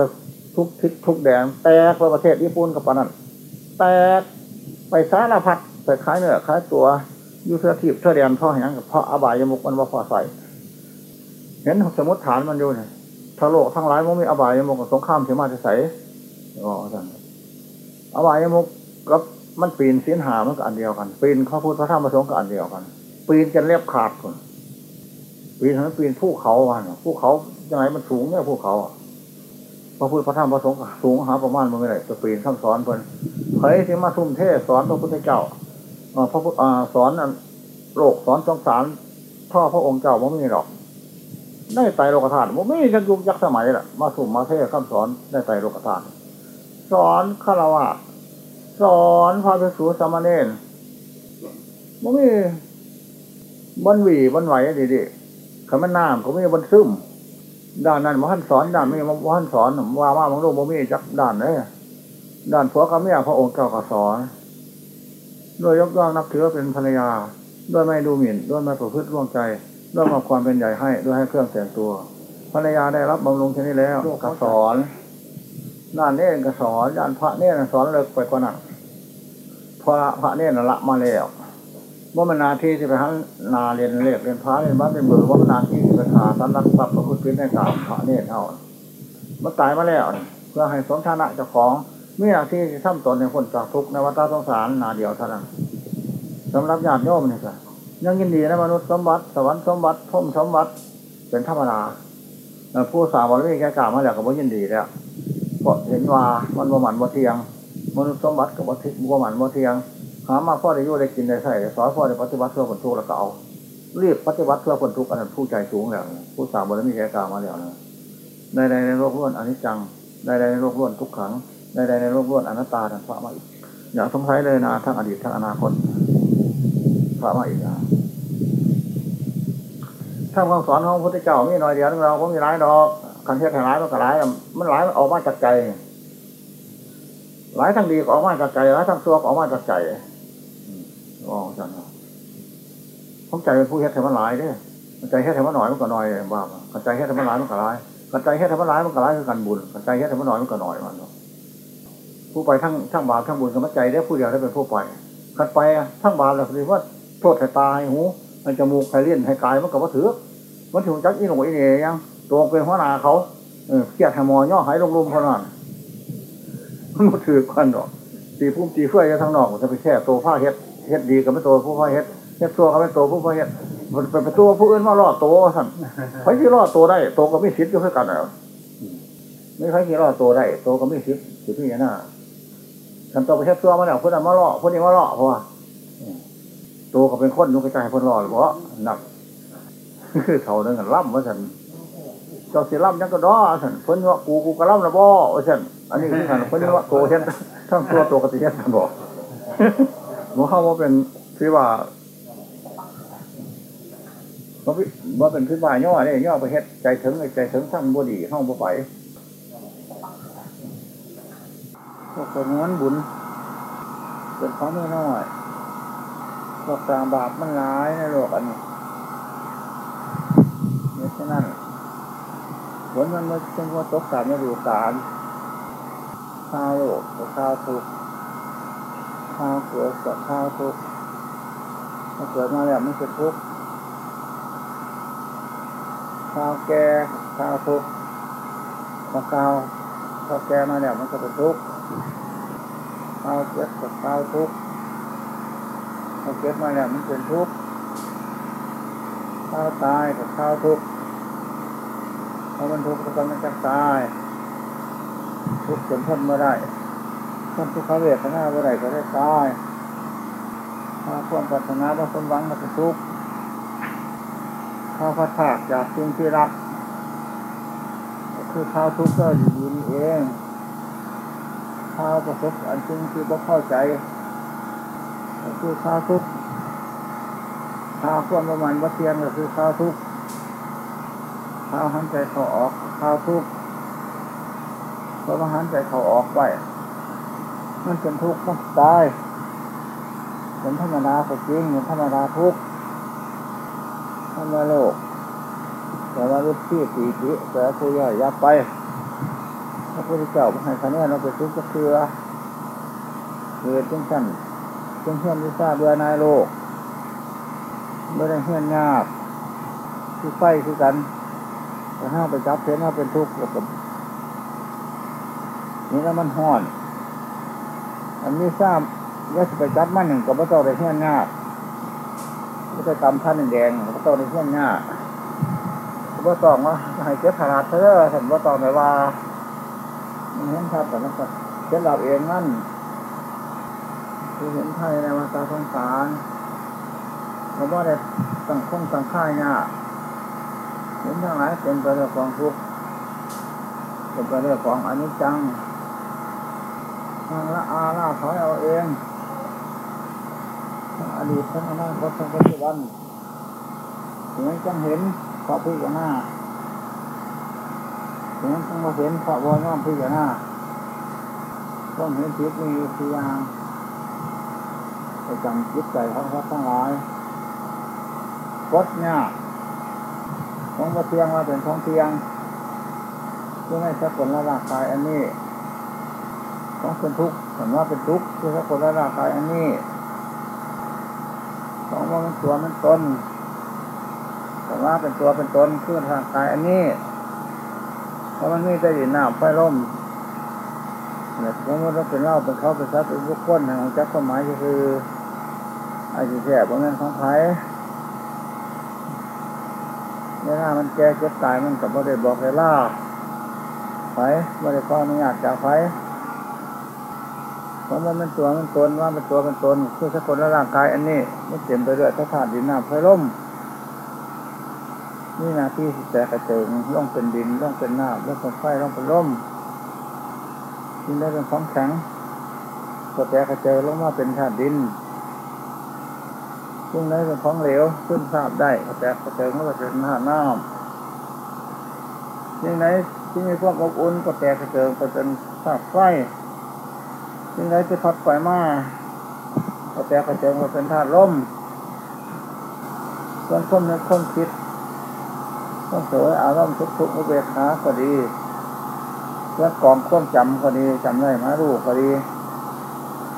ทุกทิศทุกแดนแตกไปประเทศญี่ปุ่นกับปนันแตกไปสารพัดไปขายเนื้อขายตัวยูเสื้อทีบเสื้อเดียนพ่อเห็นกับพ่ออบายมุกมันว่าพอใส่เห็นสมมติฐานมันอยู่เนี่ยทะโลกทั้งหลายมันมีอบายมุกกับสงครามเสียมาจะใส่อ๋อสั่งอบายมุกกับมันปีนเสียนหามันก็อันเดียวกัน ปีนข้าพุทธพระธรรมพระสงฆ์ก็อันเดียวกัน ปีนกันเรียบขาดคนปีนทั้งปีนภูเขาวันภูเขา ยังไงมันสูงเนี่ยภูเขาพระพุทธพระธรรมพระสงฆ์สูงหาประมาณมันไม่ได้จะปีนคำสอนเพิ่นเผยที่มาทุ่มเทสอนพระพุทธเจ้าพระพุทธสอนโลกสอนสงสารพ่อพระองค์เจ้ามันไม่มีหรอกได้ไตโลกธาตุมันไม่มีจักยุคยักษ์สมัยแหละมาสุ่มมาเทศคำสอนได้ไตโลกธาตุสอนฆราวาสสอนพระภิกษุสามเณรมันมีบันวีบันไหวดีๆขามันน้ำเขาไม่บันซึม ด้านนั้นมันสอนด้านนี้มันสอนว่าว่ามันรู้บ่มีจักด้านเลยด้านผัวกับเมียพระองค์เจ้าก็สอนด้วยยกย่องนับถือเป็นภรรยา ด้วยไม่ดูหมิ่น ด้วยไม่ประพฤติร่วงใจ ด้วยมาความเป็นใหญ่ให้ ด้วยให้เครื่องแต่งตัว ภรรยาได้รับบำรุงแค่นี้แล้วก็สอนด้านนี้ก็สอนด้านพระเนี่ยสอนเลิกไปกว่านั้นพระพระเนี่ยละมาแล้วว่ามันนาที่ที่ไปหันนาเรียนเลขเรียนพระเรียนบ้านเป็นเบอร์ว่ามันนาที่ที่ไปหาสันรักทรัพย์ พระพุทธในกล่าวพระเนี่ยเอามันตายมาแล้วเพื่อให้สมฐานะเจ้าของเมีหน้าที่ที่ทำตนในคนจากทุกในวัฏสงสารนาเดียวเท่านั้นสำหรับญาติโยมเนี่ก็ยังยินดีนะมนุษย์สมบัติสวรรค์สมบัติพุ่มสมบัติเป็นธรรมดาผู้สาวบริเวณแก่กล่าวมาแล้วก็บ่ยินดีแล้วเพราะเห็นว่ามันบ่หมันบ่เทียง มนุษย์สมบัติกับบ่ทิบ่หมันบ่เทียงหามาพ่อได้ยู่ได้กินได้ใส่สอนพ่อได้ปฏิบัติเพื่อผลทุกข์แล้วก็เอา รีบปฏิบัติเพื่อผลทุกข์อันนั้นผู้ใจสูงแล้วผู้สาวบริเวณแก่กามาแล้วนะในใดในโลกล้วนอนิจจังในใดในโลกล้วนทุกขังในใดในโลกล้วนอนัตตาท่านพระมาอีกอย่าสงสัยเลยนะทั้งอดีตทั้งอนาคตพระมาอีกนะถ้าคำสอนของพระพุทธเจ้ามีหน้อยเดียวเราก็มีร้ายดอกการเทศน์ร้ายมันก็ร้ายมันร้ายมันออกมาจากใจหลายทั้งดีก็ออกมาจากใจหลายทั้งซัวก็ออกมาจากใจอ๋อจัง ผมใจเป็นผู้เฮ็ดให้มันหลายเด้ใจเฮ็ดให้มันหน่อยมันก็น้อยบ้ากันใจเฮ็ดให้มันหลายมันก็ร้ายกันใจเฮ็ดให้มันหลายมันก็ร้ายคือกันบุญกันใจเฮ็ดให้มันหน่อยมันก็น้อยมันผู้ไปทั้งทั้งบาปทั้งบุญกับมันใจได้ผู้เดียวได้เป็นผู้ไปกันไปทั้งบาปแล้วคือว่าโทษให้ตายหูมันจมูกให้เลี้ยนให้กายมันก็ว่าถือมันถึงจักอีหนุ่ยเนี่ยยังตัวเป็นหัวหน้าเขาเออเกียรติมอย่อหายลงลมเขานั่นมันถือกันหรอกตีพุ่มตีเฟื่อยทางนอกจะไปแค่ตัวผ้าเฮ็ดเฮ็ดดีกับไม่ตัวผู้ผ้าเฮ็ด เฮ็ดตัวกับไม่ตัวผู้ผ้าเฮ็ดมันเป็นตัวผู้อื่นมารอดตัวสั่นใครที่รอดตัวได้ตัวก็ไม่คิดอยู่เพื่อกันแล้วไม่ใครที่รอดตัวได้ตัวก็ไม่คิดสิพี่หน้าฉันตัวไปเฮ็ดตัวมาแล้วคนนั้นมาล่อคนนี้มาล่อเพราะว่าตัวก็เป็นคนนุ่งกระจายคนรอหรือเปล่าหนักคือเขาเนี่ยล่ำว่าฉันเจ้าเสียล่ำยังก็ด้อฉันเพิ่นว่ากูกูกระล่ำนะบ่ว่าฉันอันนี้คือฉันเพิ่นว่าโตฉันทั้งตัวตัวกติฉันบอกหนูเข้าว่าเป็นที่ว่า ว่าว่าเป็นพื้นบ้านย่อเนี่ยย่อไปเฮ็ดใจถึงใจถึงทั้งบดีห้องบ่ไปพวกคนง้นบุญเป็นของไม่น้อยพวกกลางบาปมันร้ายในโลกอันนี้เนี่ยฉะนั้นผลมันมาจึงว่าตกสามฤดูกาลข้าวโลกกับข้าวทุกข์ข้าวเกิดกับข้าวทุกข์ถ้าเกิดมาแล้วมันจะทุกข์ ข้าวแก่ข้าวทุกข์ข้าวข้าวข้าวแก่มาแล้วมันก็เป็นทุกข์ข้าวเก็บกับข้าวทุกข์ข้าวเก็บมาแล้วมันเป็นทุกข์ข้าวตายกับข้าวทุกข์เพราะมันทุกข์ก็มันจะตาย ทุกข์จนทนไม่ได้ทนทุกข์เขาเวทนาเมื่อไรก็ได้ตายถ้าความปรารถนาว่าสมหวังมันจะทุกข์ ข้าวพัดผากจากสิ่งที่รักก็คือข้าวทุกข์ก็อยู่นี่เองข้าวประสบอันสิ่งที่บ่เข้าใจก็คือข้าวทุกข์ข้าวความประมาณว่าเทียงก็คือข้าวทุกข์ข้าวหันใจเขาออกข้าวทุกข์เพราะว่าหันใจเขาออกไปมันเป็นทุกข์มันตายเป็นธรรมดาก็จริงเป็นธรรมดาทุกข์ ธรรมโลกแต่ว่ารุดที่ปีติแต่ผู้ย่อยยับไป พระพุทธเจ้าให้คะแนนเราไปทุกข์ก็คือเกิดจังสั้นจังเฮียนวิชาเบื่อนายโลกไม่ได้เฮียนยากคือไฟคือกันแต่ห้าไปจับเพนว่าเป็นทุกข์แล้วก็นี่แล้วมันห่อน อันนี้ทราบว่าจะไปจับมันหนึ่งกับพระเจ้าได้เฮียนยาก ไม่ได้ตำท่านแดงพระเจ้าได้เฮียนยากพระตองว่าให้เจ็บขนาดเธอฉันพระตองไปว่าเห็นชัดแต่นั้นก็เจ็บเราเองนั่นคือเห็นไทยในวัฏสงสารเราว่าได้สังคมสังข่ายเนี่ยเห็นทั้งหลายเป็นไปด้วยความทุกข์เป็นไปด้วยความอนิจจังทางละอาล่าถอยเอาเอง อดีตทั้งอนาคตทั้งปัจจุบันถึงจังเห็นเพราะพิจารณาเห็นต้องมาเห็นเพราะว่าน้อมพิจารณาต้องเห็นจิตมีอยู่สี่อย่างไปจำจิตใจของเขาทั้งหลายกดเนี่ยของมาเทียงมาเป็นของเทียงเพื่อให้สักคนละร่างกายอันนี้ของเป็นทุกข์เห็นว่าเป็นทุกข์เพื่อสักคนละร่างกายอันนี้ ว่ามันตัวมันตนแต่ว่าเป็นตัวเป็นตนคือร่างกายอันนี้เพราะมันมีแต่ดินน้ำไฟร่มเนี่ยสมมติว่าเป็นเล่าเป็นเขาเป็นซัดเป็นบุคคลของจักความหมายก็คือไอ้ที่แท้บางเงินของไผ่เวลามันแก่เจ็บตายมันกับบ่ได้บอกให้ล่าไผ่บ่ได้ขออนุญาตจากไผ่ เพรามันตัวมันตนว่าเป็นตัวเป็นตนคือสักคนละร่างกายอันนี้มันเต็มไปด้วยธาตุดินน้ำไฟร่มนี่นาที่แต่กระเจิงล่องเป็นดินล่องเป็นน้ำล่องเป็นไฟล่องเป็นร่มดินได้เป็นของแข็งกระแตกระเจิงลงมาเป็นธาตุดินซึ่งได้เป็นของเหลวขึ้นทราบได้กระแตกระเจิงก็เป็นธาตุน้ำยิ่งไหนที่มีความอบอุ่นกระแตกระเจิงก็เป็นธาตุไฟ ยิ่งไหนจะพัดไฟมากระแตกระเจิงก็เป็นธาตุลมส่วนความนึกความคิดต้องเสวยอารมณ์ทุกทุกอุเบกขาก็ดีเรื่องกองความจำก็ดีจำได้มารู้ก็ดี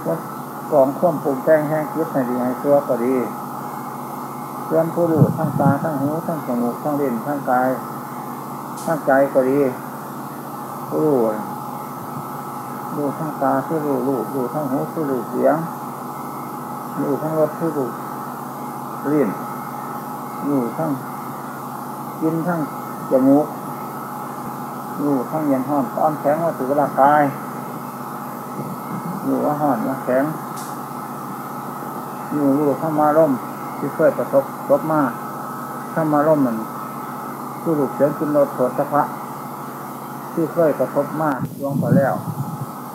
เรื่องกองความปรุงแต่งแห้งคิดให้ดีให้ตัวก็ดีเรื่องผู้รู้ทั้งตาทั้งหูทั้งจมูกทั้งเลิ้นทั้งกายทั้งใจก็ดีผู้รู้ รู้ทั้งตาผู้รู้รู้รู้ทั้งหูผู้รู้เสียงรู้ทั้งรสผู้รู้ลิ้นรู้ทั้งกินทั้งจมูกอยู่ทั้งเย็นห้อนอ้อนแข็งว่าถือร่างกายอยู่ว่าห้อนว่าแข็งอยู่รู้ทั้งมาร่มที่เคยประสบรบมาทั้งมาร่มมันผู้ลูกเสียงกินรถโสดพะที่เคยประสบมาล่วงไปแล้ว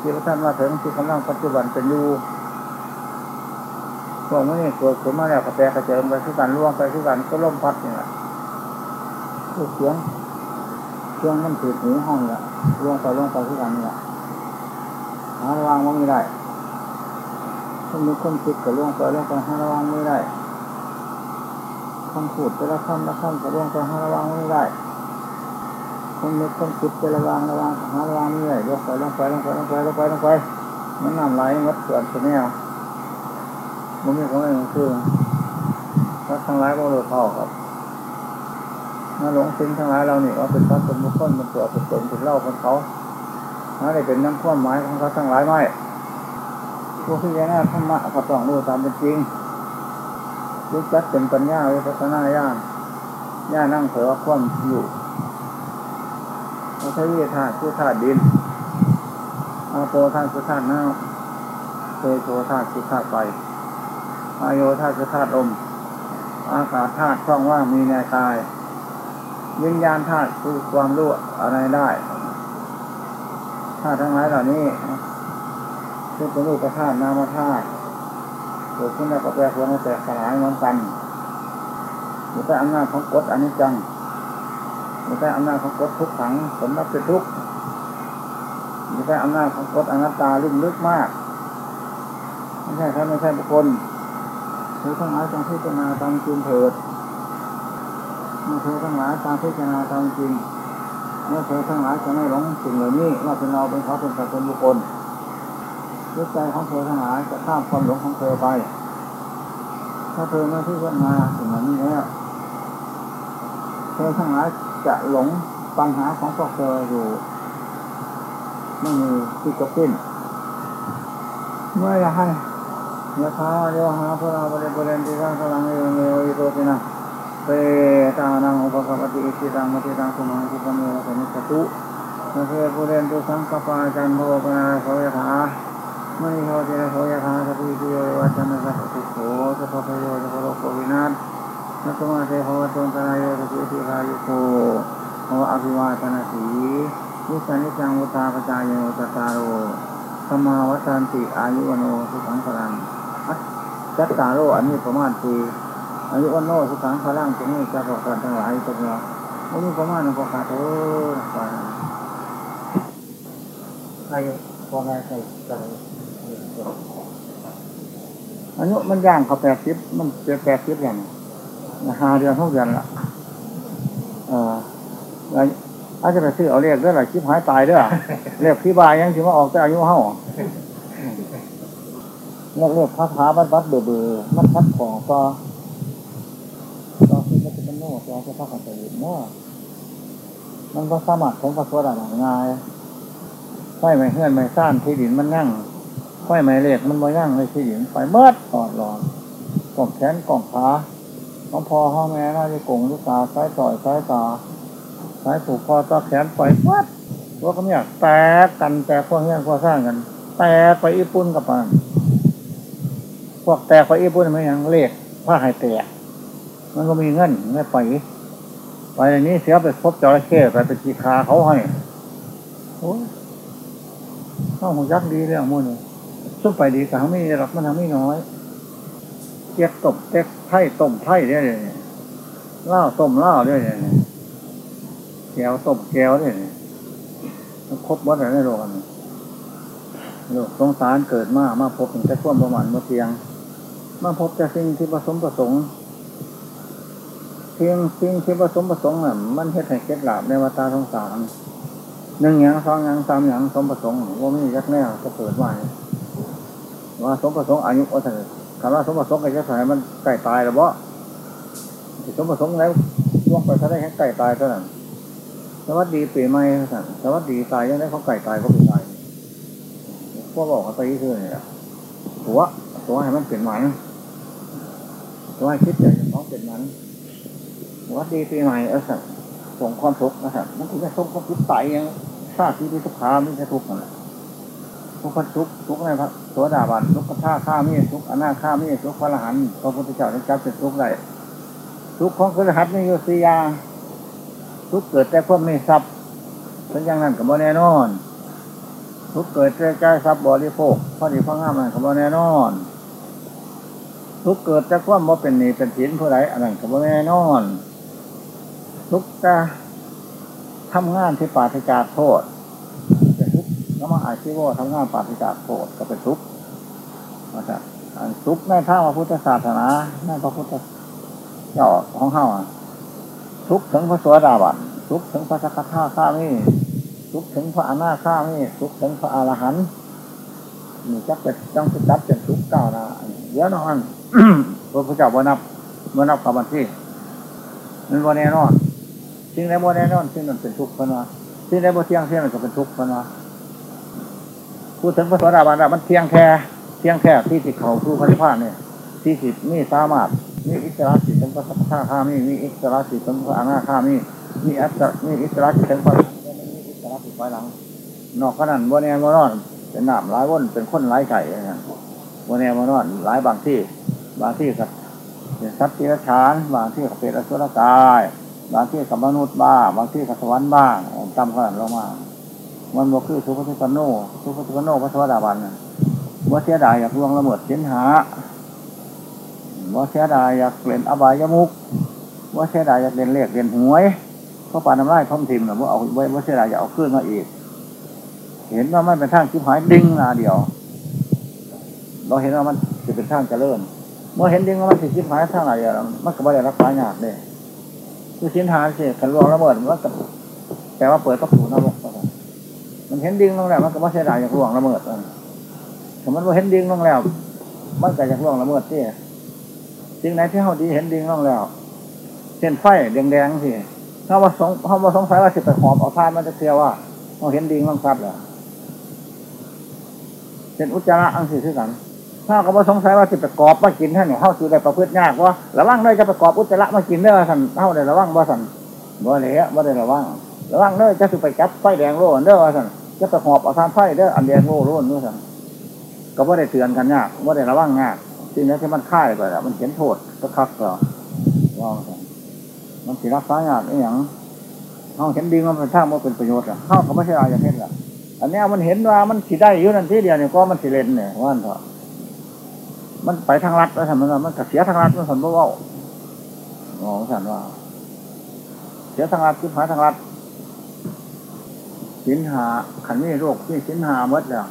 ที่พระท่านมาถึงที่กำลังปัจจุบันเป็นอยู่พวกนี้เกิดขึ้นมาแล้วกระแตกระเจิงไปที่กันล่วงไปที่กันก็ล่มพัดนี่แหละผู้เสียงเครื่องมันถือหูห้องละล่วงไปล่วงไปที่กันนี่แหละหาระวังว่าไม่ได้คนมีคนคิดกับล่วงไปล่วงไปหาระวังไม่ได้คำพูดแต่ละคำละคำกับล่วงไปหาระวังไม่ได้ คนมีคนคิดแต่ระวังระวังหาระวังไม่ได้ล่วงไปลงไปลงไปลงไปลงไปลงไปมันน้ำไหลวัดส่วนตัวแนวมันมีของอะไรคือวัดทั้งหลายก็โดดเท่าครับมาหลงสิ่งทั้งหลายเราเนี่ยว่าเป็นพระสมบุคคลเป็นตัวเป็นตนเป็นเล่าเป็นเขาหาได้เป็นน้ำข้อมหมายของเขาทั้งหลายไม่พวกที่ยังน่าธรรมะก็ต้องรู้ตามเป็นจริงรู้จักเป็นปัญญาวิปัสสนาญาณญาณนั่งเผยว่าคว่ำอยู่ เราชวิธาคือธาตุดินอาโปธาตุคือธาตุน้ำเทโชธาตุคือธาตุไฟอาโยธาตุคือธาตุลมอากาศธาตุช่องว่างมีในกายวิญญาณธาตุคือความรู้อะไรได้ธาตุทั้งหลายเหล่านี้คือเป็นรูปธาตุนามธาตุเกิดขึ้นแล้วก็แปรปรวนแตกสลายเหมือนกันอยู่ใต้อำนาจของกฎอนิจจัง อยู่ใต้อำนาจของกฎทุกขังผลลัพธ์เป็นทุกไม่ใต้อำนาจของกฎอนัตตาลึกลึกมาก ไม่ใช่ท่านไม่ใช่บุคคลคือทั้งหลายจงพิจารณาตามจริงเถิดเมื่อเธอทั้งหลายตามพิจารณาตามจริง เมื่อเธอทั้งหลายจะไม่หลงสิ่งเหล่านี้ว่าเป็นเราเป็นเขาเป็นสัตว์เป็นบุคคลจิตใจของเธอทั้งหลายจะข้ามความหลงของเธอไป ถ้าเธอไม่พิจารณาสิ่งเหล่านี้แล้ว เธอทั้งหลาย จะหลงปัญหาของพวกเธออยู่ไม่มีที่จบสิ้นเมื่อไรให้ยะถาโยหาพระบริบูริเวณที่ร้างพลังเอเมวิโตตินะเปตานังอุปกปฏิอิสิตังมติตังสุมังคุปเมวะสมิสตุนาเทปุเรนตุสังกปาจันโทปนาโสยถาไมณีโทตินะโสยถาสติโยวัจนะสัพพุโสสัพพโยสัพพโลกวินาศ นัตมาเทภวตนตรายโยสติสิรายุโกโออภิวาทนาสีนิสันิจังวุตาปจายโยตตาโรธรรมาวัฏันติอายุวโนสุขังพลังจัตตาโรอันนี้ประมาณปีอายุวโนสุขังพลังตรงนี้จะประกอบทั้งหลายตัวเนาะวันนี้ประมาณนึงประกาศเออไปอายุพอแม่ใส่กันอายุมันย่างเขาแปดสิบมันเจ็ดแปดสิบอย่างนี้ หาเดือนหกเดือนละเอออาจจะไปซื้อเอาเลขด้วยหรอชิบหายตายด้วยเลขพี่บายยังถือว่าออกแต่อายุเท่าเลขเลขพระพาบัดบัดเบื่อเบื่อมันพัดของก็ก็คือมันจะเป็นโน่ก็จะพักกันไปเนาะมันก็สามารถของพระสวดอะไรง่ายไฟไม่เฮือนไม่ซ่านที่ดินมันนั่งไฟไม้เล็กมันไมาย่งในที่ดินไฟเมื่อตอดหลอนกล่องแขนกล่องขา น้องพอห้องแม่น่าจะกงลูกตาซ้ายต่อยซ้ายตาซ้ายผูกคอต่อแขนไฟเมื่อตัวก็ไม่อยากแตกกันแตกพวกเงี้ยพวกสร้างกัน แตกไปอีปุ่นกับมันพวกแตกไปอีปุ่นไม่ยังเล็กผ้าหายแตกมันก็มีเงินไม่ไปไปอย่างนี้เสียไปพบจระเข้ไปเป็นจีคาเขาให้โอ้ข้าหงยักษ์ดีเรื่องมุ่นซุปไปดีกับไม่รับมันทำไม่น้อย เกี๊ยตบเจ๊กไผ่ต้มไผ่ได้เลยเล่าต้มเล่าได้เลยแก้วต้มแก้วได้เลยครบวัดอะไรในโลกนี้โลกสงสารเกิดมามาพบถึงแต่ความประมาณเมื่อเพียง มาพบแต่สิ่งที่ผสมประสงค์เพียงสิ่งที่ผสมประสงค์น่ะมันเฮ็ดให้เกิดหลาบในวัฏสงสารหนึ่งอย่างสองอย่างสามอย่างสมประสงค์ว่ามียักแน่ก็เกิดมาว่าสมประสงค์อายุว่าเถิดคำว่าสมประสงค์กับยักษ์สายมันใกล้ตายแล้วบ่สมประสงค์แล้วล่วงไปถ้าได้แค่ใกล้ตายเท่านั้นสวัสดีปีใหม่สั่นสวัสดีตายยังได้เขาไก่ตายเขาป็นตายพวกบอกเขาไปที่คือเนี่ยหัวตัวให้มันเปลี่ยนหมันตัวให้คิดใจเขาเปลี่ยนหมันสวัสดีปีใหม่เออสั่นส่งความทุกข์นะครับมันคือจะส่งความทุกข์ตายยังชาติที่มีทุกข์ขาไม่ใช่ทุกข์นั่นแหละ ทุกข์ทุกข์ทุกข์อะไรพระโสดาบันทุกข์ท่าข้ามีทุกข์อนาข้ามีทุกข์พระรหันพระพุทธเจ้าได้จับเป็นทุกข์ได้ทุกข์ของพระอหันต์มีอยู่สี่อย่าทุกข์เกิดแต่พวกไม่ทรัพย์เป็นอย่างนั้นกับโมแน่นอน ทุกข์เกิดแต่ใจทรัพย์บริโภคพอดีพระงามมันกับโมแน่นอน ทุกข์เกิดแต่ความว่าเป็นหนี้เป็นสินผู้ใดอันนั้นกับโมแน่นอน ทุกข์จะทำงานที่ปาฏิจากโทษ แล้วมาอาชีวะทำงานปาฏิจากโทษก็เป็นทุกข์มาจากทุกข์ในทางพระพุทธศาสนาในพระพุทธเจ้าของเฮาทุกข์ถึงพระสวสดาบันทุกข์ถึงพระสักขะข้ามีทุกข์ถึงพระอนาข้ามีทุกข์ถึงพระอรหันต์นี่จักเป็นจังจับเป็นทุกข์เก้านะเดี๋ยวน้อนพระพุทธเจ้าบนับเมื่อนับกับบันที่มันวันแน่นอนสิ่งใดบ่แน่นอนสิ่งนั้นเป็นทุกข์พนะสิ่งใดบ่เที่ยงสิ่งนั้นก็เป็นทุกข์พนะ พูดถึงพระสวสดาบันมันเที่ยงแค่เที่ยงแค่ที่ติเขาผู้พระนิพพานเนี่ยที่สิมีสามารถมีอิสระสิทธิ์ถึงพระสัพพะข้ามีมีอิสระสิทธิ์ถึงพระอนาข้ามีมีอัตมีอิสระสิทธิ์ถึงพระมีอิสระสิทธิ์ไว้หลัง นอกขนาดบ่แน่บ่นอน เป็นหนามหลายวนเป็นคนหลายไก่นะบ่แน่บ่นอนหลายบางที่ บางที่ก็เป็นสัตว์ที่ละชานบางที่ก็เป็นอสุรกาย บางที่กับมนุษย์บ้างบางที่กับสวรรค์บ้างจำขนาดลงมา มันบ่คือสุภสิปโนสุภสิปโนพระสวัสดาบันว่าเสียดายอยากล่วงละเมิดเส้นหาว่าเสียดายอยากเล่นอบายมุกว่าเสียดายอยากเล่นเลขเล่นหวยเพราะปานน้ำลายท่อมทิมหรือว่าเอาไว้ว่าเสียดายอยากเอาขึ้นมาอีก เห็นว่ามันเป็นทางชิบหายดิ้งนาเดียว เราเห็นว่ามันจะเป็นทางเริญเมื่อเห็นดิ้งว่ามันสิชิบหายทางไหนเดียวมันก็ไม่ได้รับสายยากเลยคือชิ้นหาสิขันรวงระเบิดมันก็แต่ว่าเปิดประตูนรก มันเห็นดิ้งลงแล้ว มันก็ไม่เสียดายอยากรวงระเบิดถ้ามันว่าเห็นดิ้งลงแล้ว มันก็อยากรวงระเบิดที่สิ่งไหนที่เขาดีเห็นดิ้งลงแล้วเส้นไฟแดงๆสิเขาว่าสงเขาว่าสงสัยว่าสิไปหอบเอาทานมันจะเสียว่าเขาเห็นดิ้งลงครับเหรอเส้นอุจจาระอังสีคือกันถ้าเขาว่าสงสัยว่าสิไปกอบมากินท่านเนี่ยเข้าคือได้ประพฤติยากว่าระวังเลยจะไปกอบอุจจาระมากินเด้อสันเข้าได้ระวังบ่สันบ่เลยบ่ได้ระวังระวังเลยจะสิไปจับไฟแดงโล่เด้อสัน จะไปหอบเอาทานไฟเด้ออันแดงโล่โล่นู่นสันก็บ่ได้เตือนกันยากบ่ได้ระวังยากสิ่งนั้ที่มันค่ายไปแล้วมันเขียนโทษก็คักก็ลองสันมันสิรักษายากไอ้หยังเขาเห็นดีมันเป็นท่ามันเป็นประโยชน์อะเขาเขาไม่ใช่อะไรอย่างนี้ละอันนี้มันเห็นว่ามันสิได้อยู่นั่นที่เดียวเนี่ยก็มันสิเลนเนี่ยว่านเถอะมันไปทางรัดแล้วทำมันมันเสียทางรัดมันสันบ่าวมองสันว่า เสียทางรัดคือหาทางรัด สินหาขันนี้โรคที่สินหาเมดแล้ว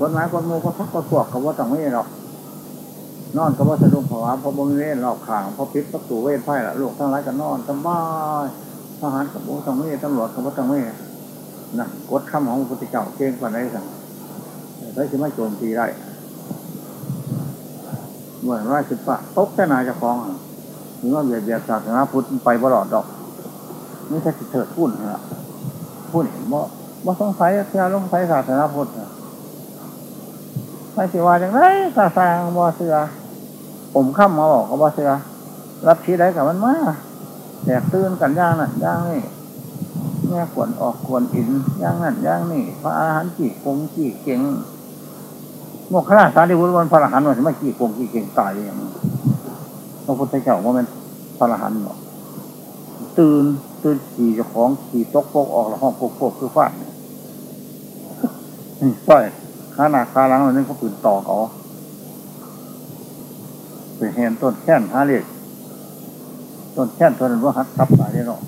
กฎหมายกฎมูก็พักก็พวกเขาว่าต้องไม่หรอกนอนก็ว่าสะดุ้งภาวะเพราะบ่มีเวรรอบข้างเพราะปิดประตูเวรไพ่ละลูกทั้งหลายก็นอนสบายทหารกับโอ้ต้องไม่ตำรวจกับว่าต้องไม่นะกฎคำของพระพุทธเจ้าเก่งกว่าไหนสั่งได้สิมโจมตีได้เหมือนว่าสิปะตกแต่นายจะฟ้องหรือว่าเบียดเบียดศาสนาพุทธไปบลอดดอกนี่ถ้าสิเถิดพุ่นนะ พุ่นบ่บ่สงสัยเสียลงสัยศาสนาพุทธไม่สิว่าอย่างไรศาสนาบ่เสือผมข้ามมาบอกก็บ่เสือรับทีได้กับมันมาแตกตื่นกันย่างนั่นย่างนี่แม่ขวนออกขวนอินย่างนั่นย่างนี่พระอาหารกี่กงกี่เก่งโมกขลาสารีบุตรวันพระอรหันต์วันที่มาจีกงกี่เก่งตายอย่างพระพุทธเจ้าว่ามันพระอรหันต์หรอตื่น ตื่นขี่ของขี่ตกโปกออกแล้วห้องโปกโปกคือฟาดนี่สร้อยขาหนาขาหลังอันนี้เขาปืนต่อเขาเป็นเห็นต้นแค่นหาเรียกต้นแค่นต้นว่าหัดทับตายได้หรอก